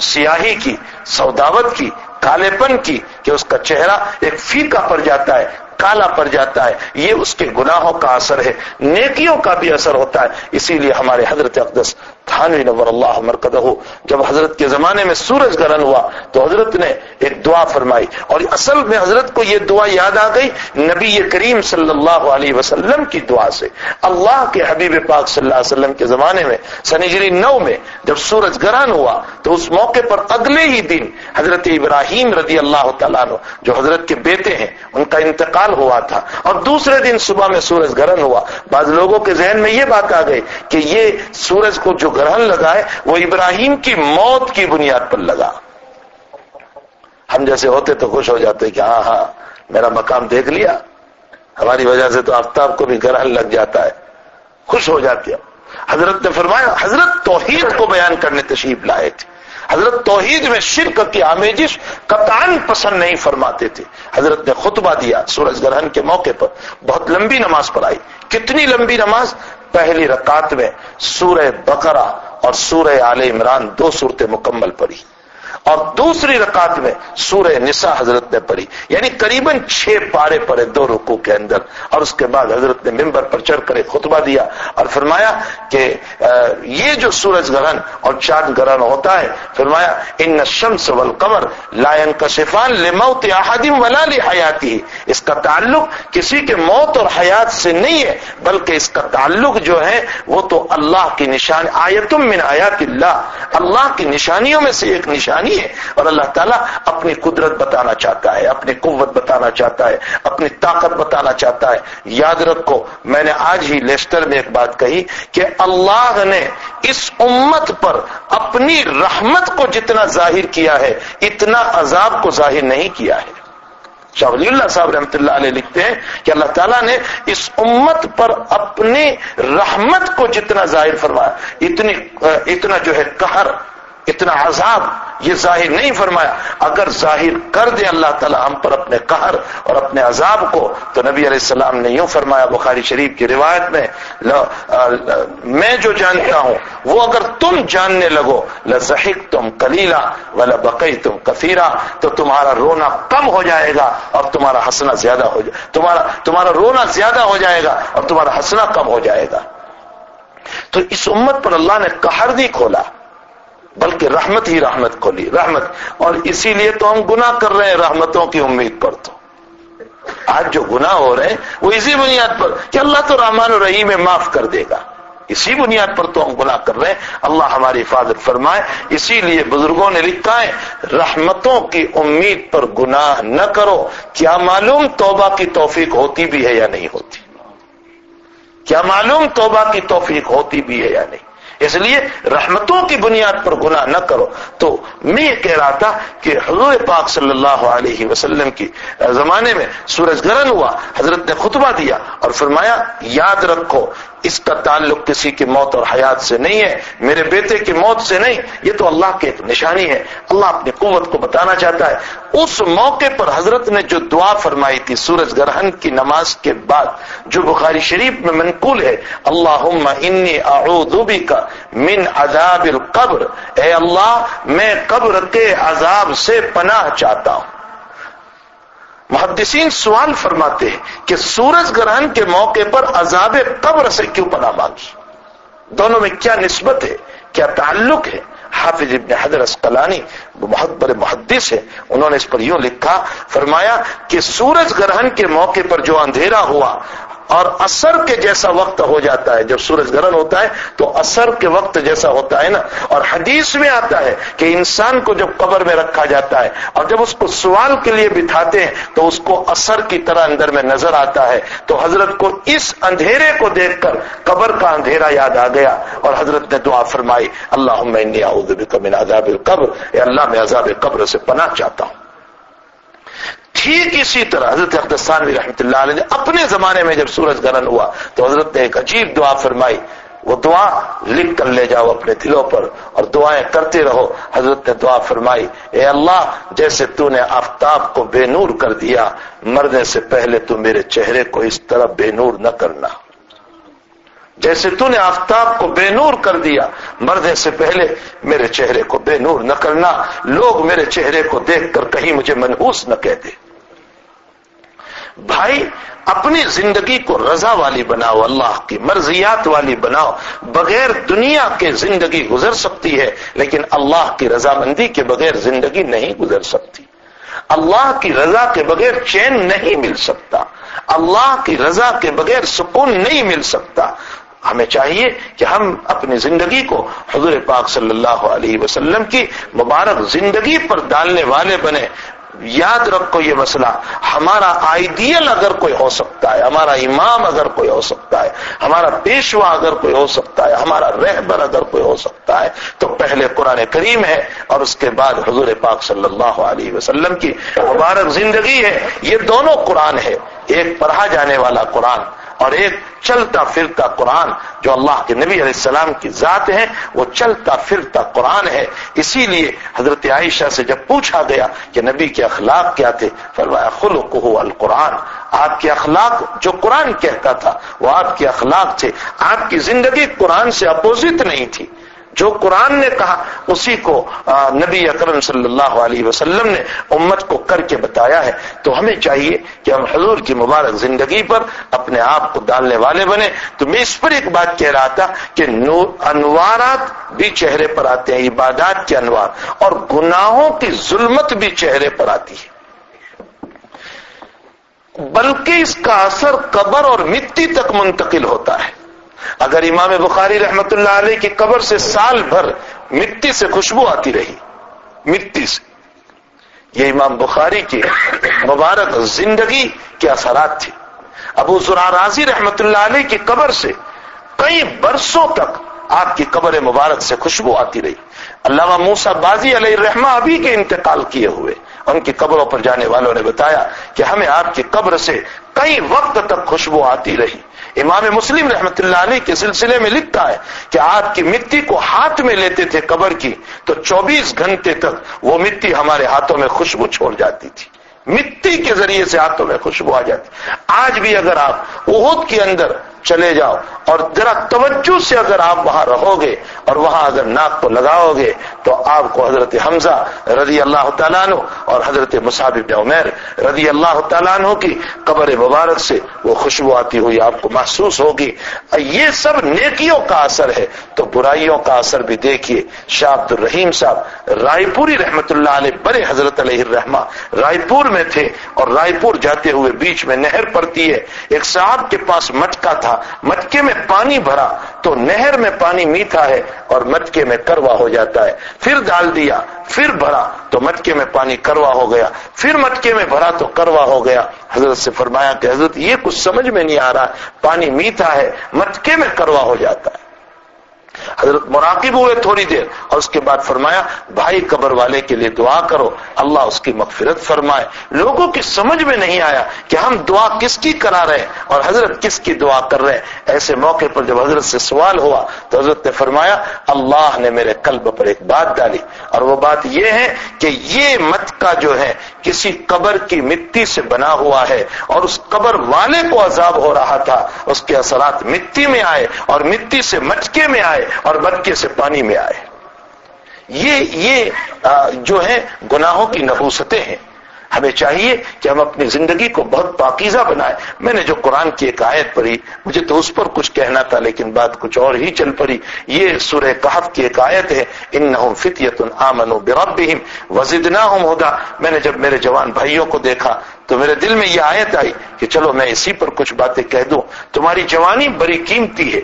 سیاہی کی، سوداوت کی، کالے پن کی کہ اس کا چہرہ ایک فیکا پر جاتا ہے۔ کالا پڑ جاتا ہے۔ یہ اس کے گناہوں کا اثر ہے، نیکیوں کا بھی اثر ہوتا ہے۔ اسی لیے ہمارے حضرت اقدس تھانوی نور اللہ مرکز ہو جب حضرت کے زمانے میں سورج گرہن ہوا تو حضرت نے ایک دعا فرمائی اور اصل میں حضرت کو یہ دعا یاد آ گئی نبی کریم صلی اللہ علیہ وسلم کی دعا سے۔ اللہ کے حبیب پاک صلی اللہ علیہ وسلم کے زمانے میں سنجری نو میں جب سورج گرہن ہوا تو اس موقع پر اگلے ہی دن حضرت ابراہیم رضی اللہ تعالیٰ جو حضرت کے بیٹے ہیں، ان کا انتقال ہوا تھا۔ اور دوسرے دن صبح میں سورج گرہن ہوا۔ بعض لوگوں کے ذہن میں یہ بات آ گئی کہ یہ سورج کو جو گرہن لگا ہے وہ ابراہیم کی موت کی بنیاد پر لگا۔ ہم جیسے ہوتے تو خوش ہو جاتے کہ ہاں ہاں میرا مقام دیکھ لیا۔ ہماری وجہ سے تو آفتاب کو بھی گرہن لگ جاتا ہے۔ خوش ہو جاتے حضرت نے فرمایا، حضرت توحید کو بیان کرنے تشریف لائے تھے۔ حضرت توحید میں شرک کی آمیزش قطعا پسند نہیں فرماتے تھے۔ حضرت نے خطبہ دیا سورج گرہن کے موقع پر۔ بہت لمبی نماز پڑھائی۔ کتنی لمبی نماز؟ پہلی رکعت میں سورہ بقرہ اور سورہ آل عمران دو صورتیں مکمل پڑھی۔ اور دوسری رکعت میں سورہ نساء حضرت نے پڑھی۔ یعنی قریب چھ پارے پڑے دو رکو کے اندر۔ اور اس کے بعد حضرت نے ممبر پر چڑھ کر ایک خطبہ دیا اور فرمایا کہ یہ جو سورج گرہن اور چاند گرہن ہوتا ہے، فرمایا، ان شمس والقمر لائن کا شفان لموت احدم ولا حیاتی اس کا تعلق کسی کے موت اور حیات سے نہیں ہے، بلکہ اس کا تعلق جو ہے، وہ تو اللہ کی نشانی آیتم من آیات اللہ۔ اللہ کی نشانیوں میں سے ایک نشانی ہے اور اللہ تعالیٰ اپنی قدرت بتانا چاہتا ہے، اپنی قوت بتانا چاہتا ہے، اپنی طاقت بتانا چاہتا ہے۔ یاد رکھو، میں نے آج ہی لیسٹر میں ایک بات کہی کہ اللہ نے اس امت پر اپنی رحمت کو جتنا ظاہر کیا ہے، اتنا عذاب کو ظاہر نہیں کیا ہے۔ شاہ ولی اللہ صاحب رحمۃ اللہ علیہ لکھتے ہیں کہ اللہ تعالیٰ نے اس امت پر اپنی رحمت کو جتنا ظاہر فرمایا، اتنی، اتنا جو ہے قہر اتنا عذاب یہ ظاہر نہیں فرمایا۔ اگر ظاہر کر دے اللہ تعالیٰ ہم پر اپنے قہر اور اپنے عذاب کو، تو نبی علیہ السلام نے یوں فرمایا بخاری شریف کی روایت میں میں جو جانتا ہوں، وہ اگر تم جاننے لگو لذحک تم کلیلا ولا بقی تم کثیرا، تو تمہارا رونا کم ہو جائے گا اور تمہارا ہنسنا زیادہ ہو جائے تمہارا تمہارا رونا زیادہ ہو جائے گا اور تمہارا ہنسنا کم ہو جائے گا۔ تو اس امت پر اللہ نے قہر نہیں کھولا۔ بلکہ رحمت ہی رحمت کھولی رحمت۔ اور اسی لیے تو ہم گناہ کر رہے ہیں رحمتوں کی امید پر تو۔ آج جو گناہ ہو رہے ہیں، وہ اسی بنیاد پر کہ اللہ تو رحمان الرحیم میں معاف کر دے گا۔ اسی بنیاد پر تو ہم گناہ کر رہے ہیں۔ اللہ ہماری حفاظت فرمائے۔ اسی لیے بزرگوں نے لکھا ہے، رحمتوں کی امید پر گناہ نہ کرو۔ کیا معلوم توبہ کی توفیق ہوتی بھی ہے یا نہیں ہوتی؟ کیا معلوم توبہ کی توفیق ہوتی بھی ہے یا نہیں؟ اس لیے رحمتوں کی بنیاد پر گناہ نہ کرو۔ تو میں یہ کہہ رہا تھا کہ حضور پاک صلی اللہ علیہ وسلم کی زمانے میں سورج گرہن ہوا، حضرت نے خطبہ دیا اور فرمایا، یاد رکھو اس کا تعلق کسی کی موت اور حیات سے نہیں ہے، میرے بیٹے کی موت سے نہیں، یہ تو اللہ کی ایک نشانی ہے۔ اللہ اپنی قوت کو بتانا چاہتا ہے۔ اس موقع پر حضرت نے جو دعا فرمائی تھی، سورج گرہن کی نماز کے بعد، جو بخاری شریف میں منقول ہے اللہ انی اعوذ کا من عذاب القبر۔ اے اللہ، میں قبر کے عذاب سے پناہ چاہتا ہوں۔ محدثین سوال فرماتے ہیں کہ سورج گرہن کے موقع پر عذاب قبر سے کیوں پناہ مانگی؟ دونوں میں کیا نسبت ہے؟ کیا تعلق ہے؟ حافظ ابن حضر اسقلانی بہت بڑے محدث ہے انہوں نے اس پر یوں لکھا، فرمایا کہ سورج گرہن کے موقع پر جو اندھیرا ہوا اور اثر کے جیسا وقت ہو جاتا ہے، جب سورج گرہن ہوتا ہے، تو اثر کے وقت جیسا ہوتا ہے نا۔ اور حدیث میں آتا ہے کہ انسان کو جب قبر میں رکھا جاتا ہے اور جب اس کو سوال کے لیے بٹھاتے ہیں، تو اس کو اثر کی طرح اندر میں نظر آتا ہے۔ تو حضرت کو اس اندھیرے کو دیکھ کر قبر کا اندھیرا یاد آ گیا اور حضرت نے دعا فرمائی اللہ من عذاب القبر اے اللہ، میں عذاب قبر سے پناہ چاہتا ہوں۔ ٹھیک اسی طرح حضرت اقدستان رحمۃ اللہ علیہ نے اپنے زمانے میں جب سورج گرہن ہوا تو حضرت نے ایک عجیب دعا فرمائی، وہ دعا لکھ کر لے جاؤ اپنے دلوں پر اور دعائیں کرتے رہو۔ حضرت نے دعا فرمائی، اے اللہ، جیسے تو نے آفتاب کو بے نور کر دیا، مرنے سے پہلے تو میرے چہرے کو اس طرح بے نور نہ کرنا۔ جیسے تو نے آفتاب کو بے نور کر دیا، مرنے سے پہلے میرے چہرے کو بے نور نہ کرنا۔ لوگ میرے چہرے کو دیکھ کر کہیں مجھے منحوس نہ کہتے بھائی، اپنی زندگی کو رضا والی بناؤ، اللہ کی مرضیات والی بناؤ۔ بغیر دنیا کے زندگی گزر سکتی ہے، لیکن اللہ کی رضامندی کے بغیر زندگی نہیں گزر سکتی۔ اللہ کی رضا کے بغیر چین نہیں مل سکتا۔ اللہ کی رضا کے بغیر سکون نہیں مل سکتا۔ ہمیں چاہیے کہ ہم اپنی زندگی کو حضور پاک صلی اللہ علیہ وسلم کی مبارک زندگی پر ڈالنے والے بنے یاد رکھو یہ مسئلہ، ہمارا آئیڈیل اگر کوئی ہو سکتا ہے، ہمارا امام اگر کوئی ہو سکتا ہے، ہمارا پیشوا اگر کوئی ہو سکتا ہے، ہمارا رہبر اگر کوئی ہو سکتا ہے، تو پہلے قرآن کریم ہے اور اس کے بعد حضور پاک صلی اللہ علیہ وسلم کی مبارک زندگی ہے۔ یہ دونوں قرآن ہے۔ ایک پڑھا جانے والا قرآن اور ایک چلتا پھرتا قرآن جو اللہ کے نبی علیہ السلام کی ذات ہے، وہ چلتا پھرتا قرآن ہے۔ اسی لیے حضرت عائشہ سے جب پوچھا گیا کہ نبی کے اخلاق کیا تھے، فرمایا خلق القرآن۔ آپ کے اخلاق جو قرآن کہتا تھا، وہ آپ کے اخلاق تھے۔ آپ کی زندگی قرآن سے اپوزٹ نہیں تھی۔ جو قرآن نے کہا، اسی کو نبی اکرم صلی اللہ علیہ وسلم نے امت کو کر کے بتایا ہے۔ تو ہمیں چاہیے کہ ہم حضور کی مبارک زندگی پر اپنے آپ کو ڈالنے والے بنے تو میں اس پر ایک بات کہہ رہا تھا کہ نور انوارات بھی چہرے پر آتے ہیں، عبادات کے انوار، اور گناہوں کی ظلمت بھی چہرے پر آتی ہے۔ بلکہ اس کا اثر قبر اور مٹی تک منتقل ہوتا ہے۔ اگر امام بخاری رحمت اللہ علیہ کی قبر سے سال بھر مٹی سے خوشبو آتی رہی، مٹی سے۔ یہ امام بخاری کی مبارک زندگی کے اثرات تھے۔ ابو ذرا راضی رحمت اللہ علیہ کی قبر سے کئی برسوں تک آپ کی قبر مبارک سے خوشبو آتی رہی۔ علامہ موسا بازی علیہ الرحمہ ابھی کے انتقال کیے ہوئے۔ ان کی قبروں پر جانے والوں نے بتایا کہ ہمیں آپ کی قبر سے کئی وقت تک خوشبو آتی رہی۔ امام مسلم رحمت اللہ علیہ کے سلسلے میں لکھتا ہے کہ آپ کی مٹی کو ہاتھ میں لیتے تھے قبر کی، تو چوبیس گھنٹے تک وہ مٹی ہمارے ہاتھوں میں خوشبو چھوڑ جاتی تھی۔ مٹی کے ذریعے سے ہاتھوں میں خوشبو آ جاتی۔ آج بھی اگر آپ اہد کے اندر چلے جاؤ اور ذرا توجہ سے اگر آپ وہاں رہو گے اور وہاں اگر ناک کو لگاؤ گے تو آپ کو حضرت حمزہ رضی اللہ تعالیٰ عنہ اور حضرت مصابب عمیر رضی اللہ تعالیٰ عنہ کی قبر مبارک سے وہ خوشبو آتی ہوئی آپ کو محسوس ہوگی۔ یہ سب نیکیوں کا اثر ہے۔ تو برائیوں کا اثر بھی دیکھیے۔ شاہ عبد الرحیم صاحب رائے پوری رحمت اللہ علیہ بڑے حضرت علیہ الرحمہ رائے پور میں تھے اور رائے پور جاتے ہوئے بیچ میں نہر پڑتی ہے۔ ایک صاحب کے پاس مٹکا تھا۔ مٹکے میں پانی بھرا تو نہر میں پانی میٹھا ہے اور مٹکے میں کروا ہو جاتا ہے۔ پھر ڈال دیا، پھر بھرا تو مٹکے میں پانی کروا ہو گیا۔ پھر مٹکے میں بھرا تو کروا ہو گیا۔ حضرت سے فرمایا کہ حضرت یہ کچھ سمجھ میں نہیں آ رہا، پانی میٹھا ہے، مٹکے میں کروا ہو جاتا ہے۔ حضرت مراقب ہوئے تھوڑی دیر اور اس کے بعد فرمایا، بھائی قبر والے کے لیے دعا کرو، اللہ اس کی مغفرت فرمائے۔ لوگوں کی سمجھ میں نہیں آیا کہ ہم دعا کس کی کرا رہے ہیں اور حضرت کس کی دعا کر رہے ہیں۔ ایسے موقع پر جب حضرت سے سوال ہوا تو حضرت نے فرمایا، اللہ نے میرے قلب پر ایک بات ڈالی۔ اور وہ بات یہ ہے کہ یہ مت کا جو ہے، کسی قبر کی مٹی سے بنا ہوا ہے اور اس قبر والے کو عذاب ہو رہا تھا۔ اس کے اثرات مٹی میں آئے اور مٹی سے مٹکے میں آئے۔ اور مٹکے سے پانی میں آئے۔ یہ یہ جو ہے گناہوں کی نحوستیں ہیں۔ ہمیں چاہیے کہ ہم اپنی زندگی کو بہت پاکیزہ بنائیں۔ میں نے جو قرآن کی ایک آیت پڑھی، مجھے تو اس پر کچھ کہنا تھا، لیکن بات کچھ اور ہی چل پڑی۔ یہ سورہ کہف کی ایک آیت ہے ان فتیت آمنوا بربہم وزدناہم ہوگا میں نے جب میرے جوان بھائیوں کو دیکھا، تو میرے دل میں یہ آیت آئی کہ چلو میں اسی پر کچھ باتیں کہہ دوں۔ تمہاری جوانی بڑی قیمتی ہے۔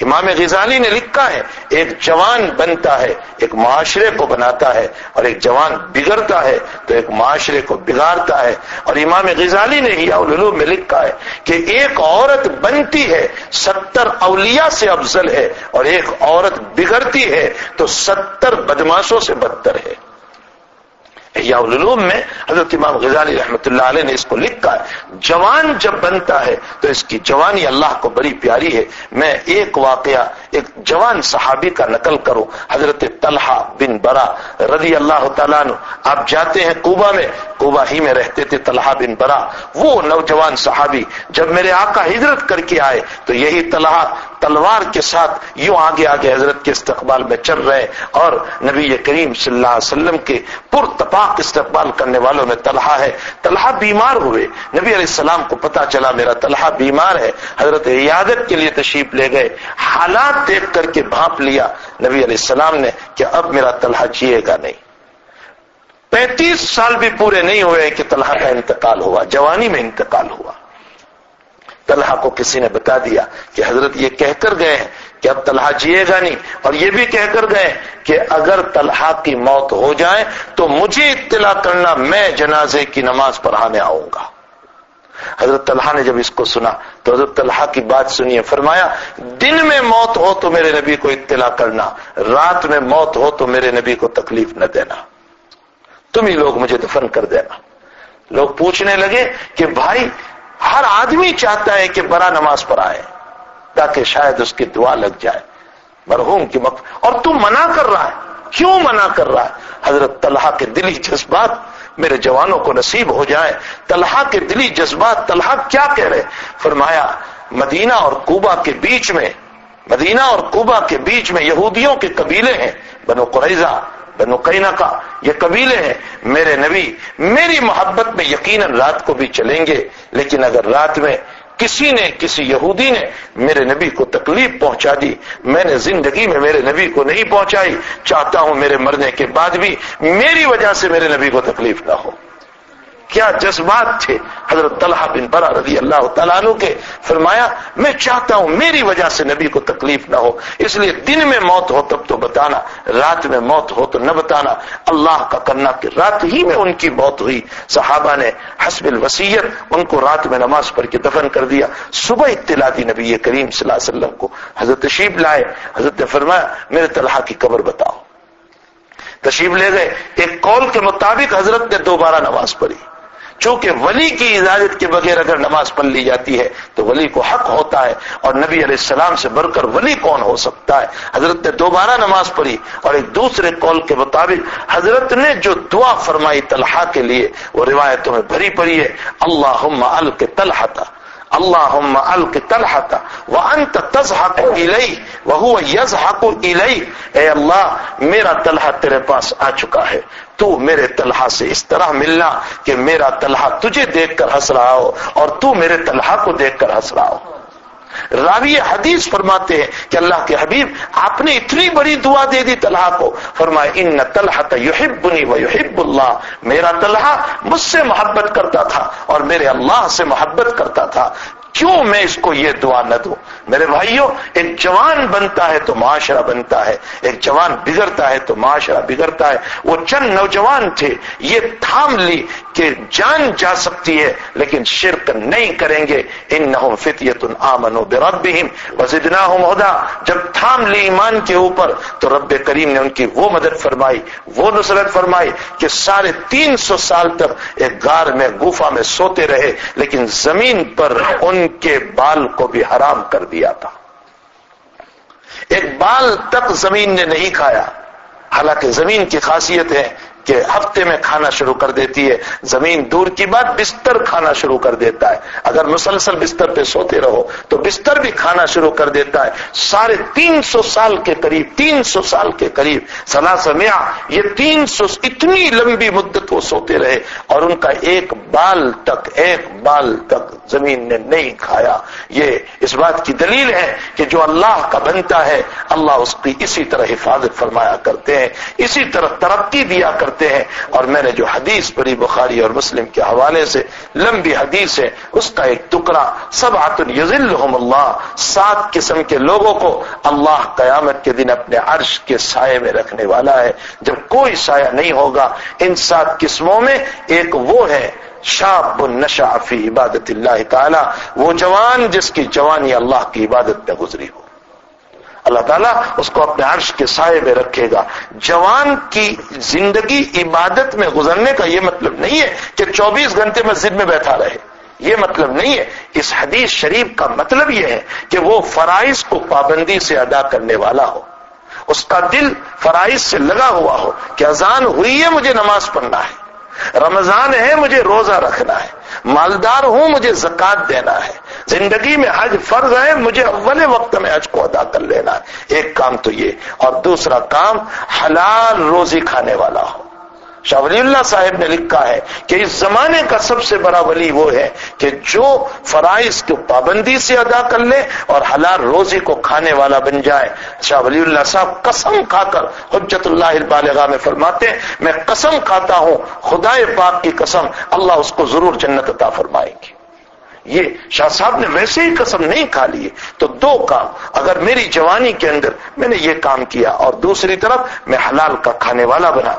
امام غزالی نے لکھا ہے، ایک جوان بنتا ہے، ایک معاشرے کو بناتا ہے اور ایک جوان بگڑتا ہے تو ایک معاشرے کو بگاڑتا ہے۔ اور امام غزالی نے ہی میں لکھا ہے کہ ایک عورت بنتی ہے، ستر اولیاء سے افضل ہے اور ایک عورت بگڑتی ہے تو ستر بدماشوں سے بدتر ہے۔ العلوم میں حضرت امام غزالی رحمت اللہ علیہ نے اس کو لکھا ہے، جوان جب بنتا ہے تو اس کی جوانی اللہ کو بڑی پیاری ہے۔ میں ایک واقعہ ایک جوان صحابی کا نقل کروں، حضرت طلحہ بن برا رضی اللہ تعالیٰ آپ جاتے ہیں کوبا میں کوبا ہی میں رہتے تھے طلحہ بن برا۔ وہ نوجوان صحابی جب میرے آقا ہجرت کر کے آئے تو یہی طلحہ تلوار کے ساتھ یوں آگے آگے حضرت کے استقبال میں چل رہے اور نبی کریم صلی اللہ علیہ وسلم کے پرتپاک استقبال کرنے والوں میں طلحہ ہے۔ طلحہ بیمار ہوئے۔ نبی علیہ السلام کو پتا چلا میرا طلحہ بیمار ہے۔ حضرت عیادت کے لیے تشریف لے گئے۔ حالات دیکھ کر کے بھانپ لیا۔ نبی علیہ السلام نے کہ اب میرا طلحہ جیے گا نہیں۔ پینتیس سال بھی پورے نہیں ہوئے کہ طلحہ کا انتقال ہوا۔ جوانی میں انتقال ہوا۔ طلحہ کو کسی نے بتا دیا کہ حضرت یہ کہہ کر گئے ہیں کہ اب طلحہ جیے گا نہیں۔ اور یہ بھی کہہ کر گئے کہ اگر طلحہ کی موت ہو جائے تو مجھے اطلاع کرنا، میں جنازے کی نماز پڑھانے آؤں گا۔ حضرت طلحہ نے جب اس کو سنا تو حضرت طلحہ کی بات سنیے، فرمایا، دن میں موت ہو تو میرے نبی کو اطلاع کرنا، رات میں موت ہو تو میرے نبی کو تکلیف نہ دینا۔ تم ہی لوگ مجھے دفن کر دینا۔ لوگ پوچھنے لگے کہ بھائی، ہر آدمی چاہتا ہے کہ بڑا نماز پڑھائے۔ تاکہ شاید اس کی دعا لگ جائے۔ مرحوم کی مق... اور تم منع کر رہا ہے۔ کیوں منع کر رہا ہے؟ حضرت طلحہ کے دلی جذبات میرے جوانوں کو نصیب ہو جائے۔ طلحہ کے دلی جذبات، طلحہ کیا کہہ رہے؟ فرمایا، مدینہ اور کوبا کے بیچ میں، مدینہ اور کوبا کے بیچ میں یہودیوں کے قبیلے ہیں۔ بنو قریضہ بنو قینا کا یہ قبیلے ہیں۔ میرے نبی، میری محبت میں یقیناً رات کو بھی چلیں گے۔ لیکن اگر رات میں کسی نے، کسی یہودی نے میرے نبی کو تکلیف پہنچا دی۔ میں نے زندگی میں میرے نبی کو نہیں پہنچائی۔ چاہتا ہوں میرے مرنے کے بعد بھی میری وجہ سے میرے نبی کو تکلیف نہ ہو۔ کیا جذبات تھے؟ حضرت طلحہ بن برا رضی اللہ تعالیٰ عنہ کے فرمایا، میں چاہتا ہوں میری وجہ سے نبی کو تکلیف نہ ہو، اس لیے دن میں موت ہو تب تو بتانا، رات میں موت ہو تو نہ بتانا، اللہ کا کرنا کہ رات ہی میں ان کی موت ہوئی۔ صحابہ نے حسب الوسیت ان کو رات میں نماز پڑھ کے دفن کر دیا۔ صبح اطلاع دی نبی کریم صلی اللہ علیہ وسلم کو۔ حضرت تشریف لائے، حضرت نے فرمایا، میرے طلحہ کی قبر بتاؤ۔ تشریف لے گئے۔ ایک کال کے مطابق حضرت نے دوبارہ نماز پڑھی۔ چونکہ ولی کی اجازت کے بغیر اگر نماز پڑھ لی جاتی ہے، تو ولی کو حق ہوتا ہے اور نبی علیہ السلام سے بڑھ کر ولی کون ہو سکتا ہے؟ حضرت نے دوبارہ نماز پڑھی اور ایک دوسرے قول کے مطابق حضرت نے جو دعا فرمائی طلحہ کے لیے، وہ روایتوں میں بھری پڑی ہے اللہ ال کے طلحہ تھا اللہ الک تلحت وہ انت تزحق الی وہ یزحق الی اے اللہ، میرا طلحہ تیرے پاس آ چکا ہے۔ تو میرے طلحہ سے اس طرح ملنا کہ میرا طلحہ تجھے دیکھ کر ہنس رہا ہو اور تو میرے طلحہ کو دیکھ کر ہنس رہا ہو۔ راوی حدیث فرماتے ہیں کہ اللہ کے حبیب آپ نے اتنی بڑی دعا دے دی طلحہ کو۔ فرمایا، ان طلحہ یحبنی و یحب اللہ۔ میرا طلحہ مجھ سے محبت کرتا تھا اور میرے اللہ سے محبت کرتا تھا۔ کیوں میں اس کو یہ دعا نہ دوں؟ میرے بھائیوں، ایک جوان بنتا ہے تو معاشرہ بنتا ہے، ایک جوان بگڑتا ہے تو معاشرہ بگڑتا ہے۔ وہ چند نوجوان تھے، یہ تھام لی کہ جان جا سکتی ہے، لیکن شرک نہیں کریں گے۔ ان نہ فتیت آمن و بربہم وزدنا ہدا۔ جب تھام لی ایمان کے اوپر، تو رب کریم نے ان کی وہ مدد فرمائی، وہ نصرت فرمائی کہ سارے تین سو سال تک ایک گار میں گوفا میں سوتے رہے، لیکن زمین پر ان کے بال کو بھی حرام کر دیا تھا۔ ایک بال تک زمین نے نہیں کھایا، حالانکہ زمین کی خاصیت ہے کہ ہفتے میں کھانا شروع کر دیتی ہے۔ زمین دور کی بات بستر کھانا شروع کر دیتا ہے۔ اگر مسلسل بستر پہ سوتے رہو تو بستر بھی کھانا شروع کر دیتا ہے۔ سارے تین سو سال کے قریب، تین سو سال کے قریب سلا سمیا، یہ تین سو اتنی لمبی مدت وہ سوتے رہے اور ان کا ایک بال تک، ایک بال تک زمین نے نہیں کھایا۔ یہ اس بات کی دلیل ہے کہ جو اللہ کا بنتا ہے، اللہ اس کی اسی طرح حفاظت فرمایا کرتے ہیں۔ اسی طرح ترقی دیا کرتے ہیں اور میں نے جو حدیث پڑھی بخاری اور مسلم کے حوالے سے، لمبی حدیث ہے، اس کا ایک ٹکڑا سب یزلہم اللہ، سات قسم کے لوگوں کو اللہ قیامت کے دن اپنے عرش کے سائے میں رکھنے والا ہے۔ جب کوئی سایہ نہیں ہوگا، ان سات قسموں میں ایک وہ ہے، شاب النشا فی عبادت اللہ تعالی، وہ جوان جس کی جوانی اللہ کی عبادت میں گزری ہو۔ اللہ تعالیٰ اس کو اپنے عرش کے سائے میں رکھے گا۔ جوان کی زندگی عبادت میں گزرنے کا یہ مطلب نہیں ہے کہ چوبیس گھنٹے مسجد میں بیٹھا رہے۔ یہ مطلب نہیں ہے۔ اس حدیث شریف کا مطلب یہ ہے کہ وہ فرائض کو پابندی سے ادا کرنے والا ہو۔ اس کا دل فرائض سے لگا ہوا ہو کہ اذان ہوئی ہے، مجھے نماز پڑھنا ہے۔ رمضان ہے، مجھے روزہ رکھنا ہے۔ مالدار ہوں، مجھے زکات دینا ہے۔ زندگی میں حج فرض ہے، مجھے اول وقت میں حج کو ادا کر لینا ہے۔ ایک کام تو یہ، اور دوسرا کام، حلال روزی کھانے والا ہو شاہ ولی اللہ صاحب نے لکھا ہے کہ اس زمانے کا سب سے بڑا ولی وہ ہے کہ جو فرائض کو پابندی سے ادا کر لے اور حلال روزی کو کھانے والا بن جائے۔ شاہ ولی اللہ صاحب قسم کھا کر حجت اللہ البالغاہ میں فرماتے ہیں، میں قسم کھاتا ہوں خدا پاک کی قسم، اللہ اس کو ضرور جنت عطا فرمائے گی۔ یہ شاہ صاحب نے ویسے ہی قسم نہیں کھا لی تو دو کام، اگر میری جوانی کے اندر میں نے یہ کام کیا اور دوسری طرف میں حلال کا کھانے والا بنا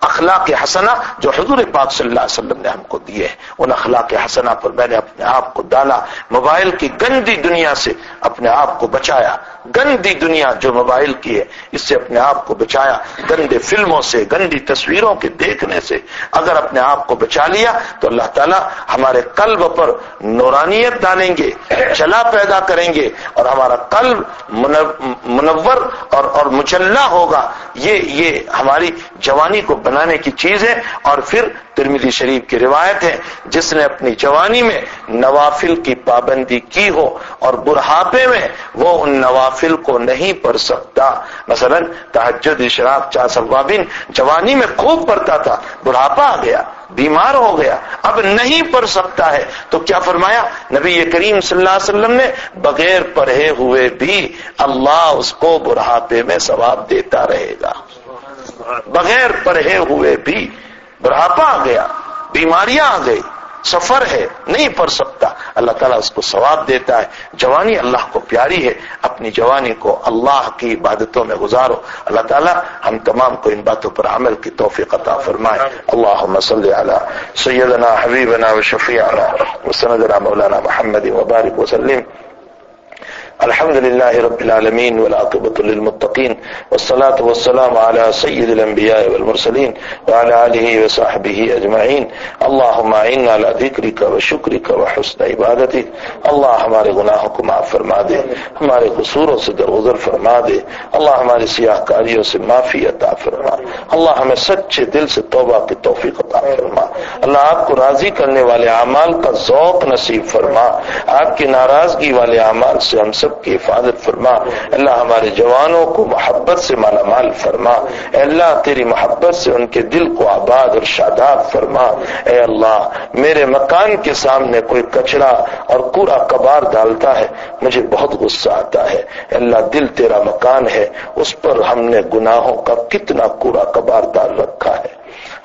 اخلاق حسنہ جو حضور پاک صلی اللہ علیہ وسلم نے ہم کو دیے ان اخلاق حسنہ پر میں نے اپنے آپ کو ڈالا۔ موبائل کی گندی دنیا سے اپنے آپ کو بچایا۔ گندی دنیا جو موبائل کی ہے، اس سے اپنے آپ کو بچایا۔ گندے فلموں سے، گندی تصویروں کے دیکھنے سے اگر اپنے آپ کو بچا لیا تو اللہ تعالیٰ ہمارے قلب پر نورانیت ڈالیں گے چلا پیدا کریں گے اور ہمارا قلب منور اور اور مچلہ ہوگا۔ یہ یہ ہماری جوانی کو بنانے کی چیز ہے اور پھر ترمیدی شریف کی روایت ہے، جس نے اپنی جوانی میں نوافل کی پابندی کی ہو اور برہاپے میں وہ ان نوافل کو نہیں پڑھ سکتا۔ مثلا تحجد اشراق چا ثوابین جوانی میں خوب پڑھتا تھا برہاپا آ گیا، بیمار ہو گیا، اب نہیں پڑھ سکتا ہے۔ تو کیا فرمایا؟ نبی کریم صلی اللہ علیہ وسلم نے بغیر پڑھے ہوئے بھی اللہ اس کو برہاپے میں ثواب دیتا رہے گا۔ بغیر پڑھے ہوئے بھی بڑھاپا آ گیا، بیماریاں آ گئی، سفر ہے، نہیں پڑھ سکتا۔ اللہ تعالیٰ اس کو ثواب دیتا ہے۔ جوانی اللہ کو پیاری ہے، اپنی جوانی کو اللہ کی عبادتوں میں گزارو۔ اللہ تعالیٰ ہم تمام کو ان باتوں پر عمل کی توفیق عطا فرمائے۔ اللہ صلی علی سیدنا، حبیبنا و شفیعنا۔ و سندنا مولانا محمد وبارک وسلم الحمد لله رب العالمين والعاقبة للمتقين والصلاة والسلام على سيد الأنبياء والمرسلين وعلى آله وصحبه أجمعين. اللهم عنا على ذكرك وشكرك وحسن عبادتك. اللہ ہمارے گناہوں کو معاف فرما دے. ہمارے قصوروں سے درگزر فرما دے. اللہ ہماری سیاہ کاریوں سے معافی عطا فرما. اللہ ہمیں سچے دل سے توبہ کی توفیق عطا فرما. اللہ آپ کو راضی کرنے والے اعمال کا ذوق نصیب فرما. آپ کی ناراضگی والے اعمال سے ہم سب کی حفاظت فرما۔ اللہ ہمارے جوانوں کو محبت سے مالا مال فرما۔ اے اللہ تیری محبت سے ان کے دل کو آباد اور شاداب فرما۔ اے اللہ، میرے مکان کے سامنے کوئی کچرا اور کوڑا کبار ڈالتا ہے، مجھے بہت غصہ آتا ہے۔ اے اللہ، دل تیرا مکان ہے، اس پر ہم نے گناہوں کا کتنا کوڑا کبار ڈال رکھا ہے۔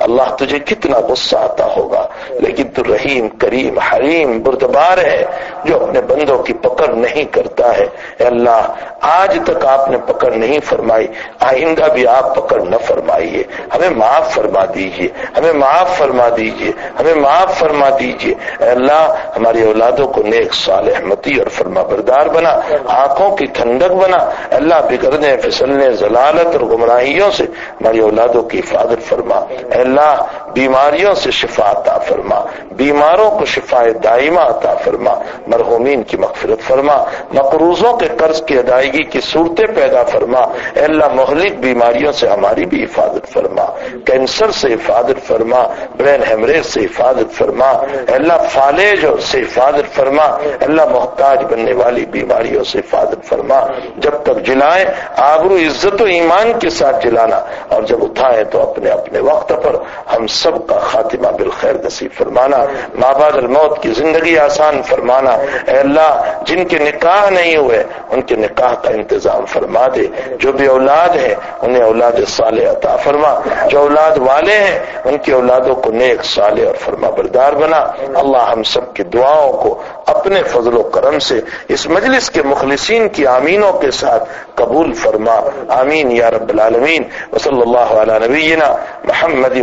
اللہ تجھے کتنا غصہ آتا ہوگا۔ لیکن تو رحیم، کریم، حریم، بردبار ہے جو اپنے بندوں کی پکڑ نہیں کرتا ہے۔ اے اللہ، آج تک آپ نے پکڑ نہیں فرمائی، آئندہ بھی آپ پکڑ نہ فرمائیے۔ ہمیں معاف فرما دیجیے، ہمیں معاف فرما دیجیے، ہمیں معاف فرما دیجیے۔ اے اللہ، ہماری اولادوں کو نیک، صالح، متی اور فرما بردار بنا۔ آنکھوں کی ٹھنڈک بنا۔ اللہ، بگڑنے، پھسلنے ضلالت اور گمراہیوں سے ہماری اولادوں کی حفاظت فرما۔ اے اللہ الله بیماریوں سے شفا عطا فرما، بیماروں کو شفا دائمہ عطا فرما، مرحومین کی مغفرت فرما، مقروضوں کے قرض کی ادائیگی کی صورتیں پیدا فرما۔ اے اللہ مہلک بیماریوں سے ہماری بھی حفاظت فرما، کینسر سے حفاظت فرما، برین ہیمریج سے حفاظت فرما۔ اے اللہ فالج سے حفاظت فرما، اے اللہ محتاج بننے والی بیماریوں سے حفاظت فرما۔ جب تک جلائیں، آبرو عزت و ایمان کے ساتھ جلانا، اور جب اٹھائیں تو اپنے اپنے وقت پر ہم سب کا خاتمہ بالخیر نصیب فرمانا۔ ماں بعد الموت کی زندگی آسان فرمانا، اے اللہ، جن کے نکاح نہیں ہوئے، ان کے نکاح کا انتظام فرما دے۔ جو بھی اولاد ہے، انہیں اولاد صالح عطا فرما۔ جو اولاد والے ہیں، ان کی اولادوں کو نیک، صالح اور فرما بردار بنا۔ اللہ ہم سب کی دعاؤں کو اپنے فضل و کرم سے اس مجلس کے مخلصین کی آمینوں کے ساتھ قبول فرما۔ آمین یا رب العالمین۔ وصلی اللہ علیہ نبینا محمد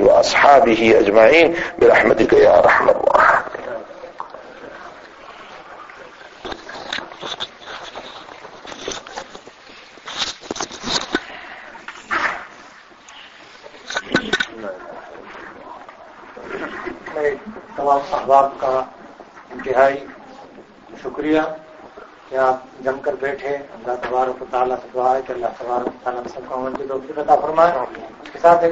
وآلہ وأصحابہ اجمعین برحمتک یا رحم اللہ. تمام احباب کا انتہائی شکریہ کہ آپ جم کر بیٹھے. اللہ تبارک و تعالیٰ سے دعا ہے کہ اللہ تبارک و تعالیٰ سب کا عمل کی فرمائے. اس کے ساتھ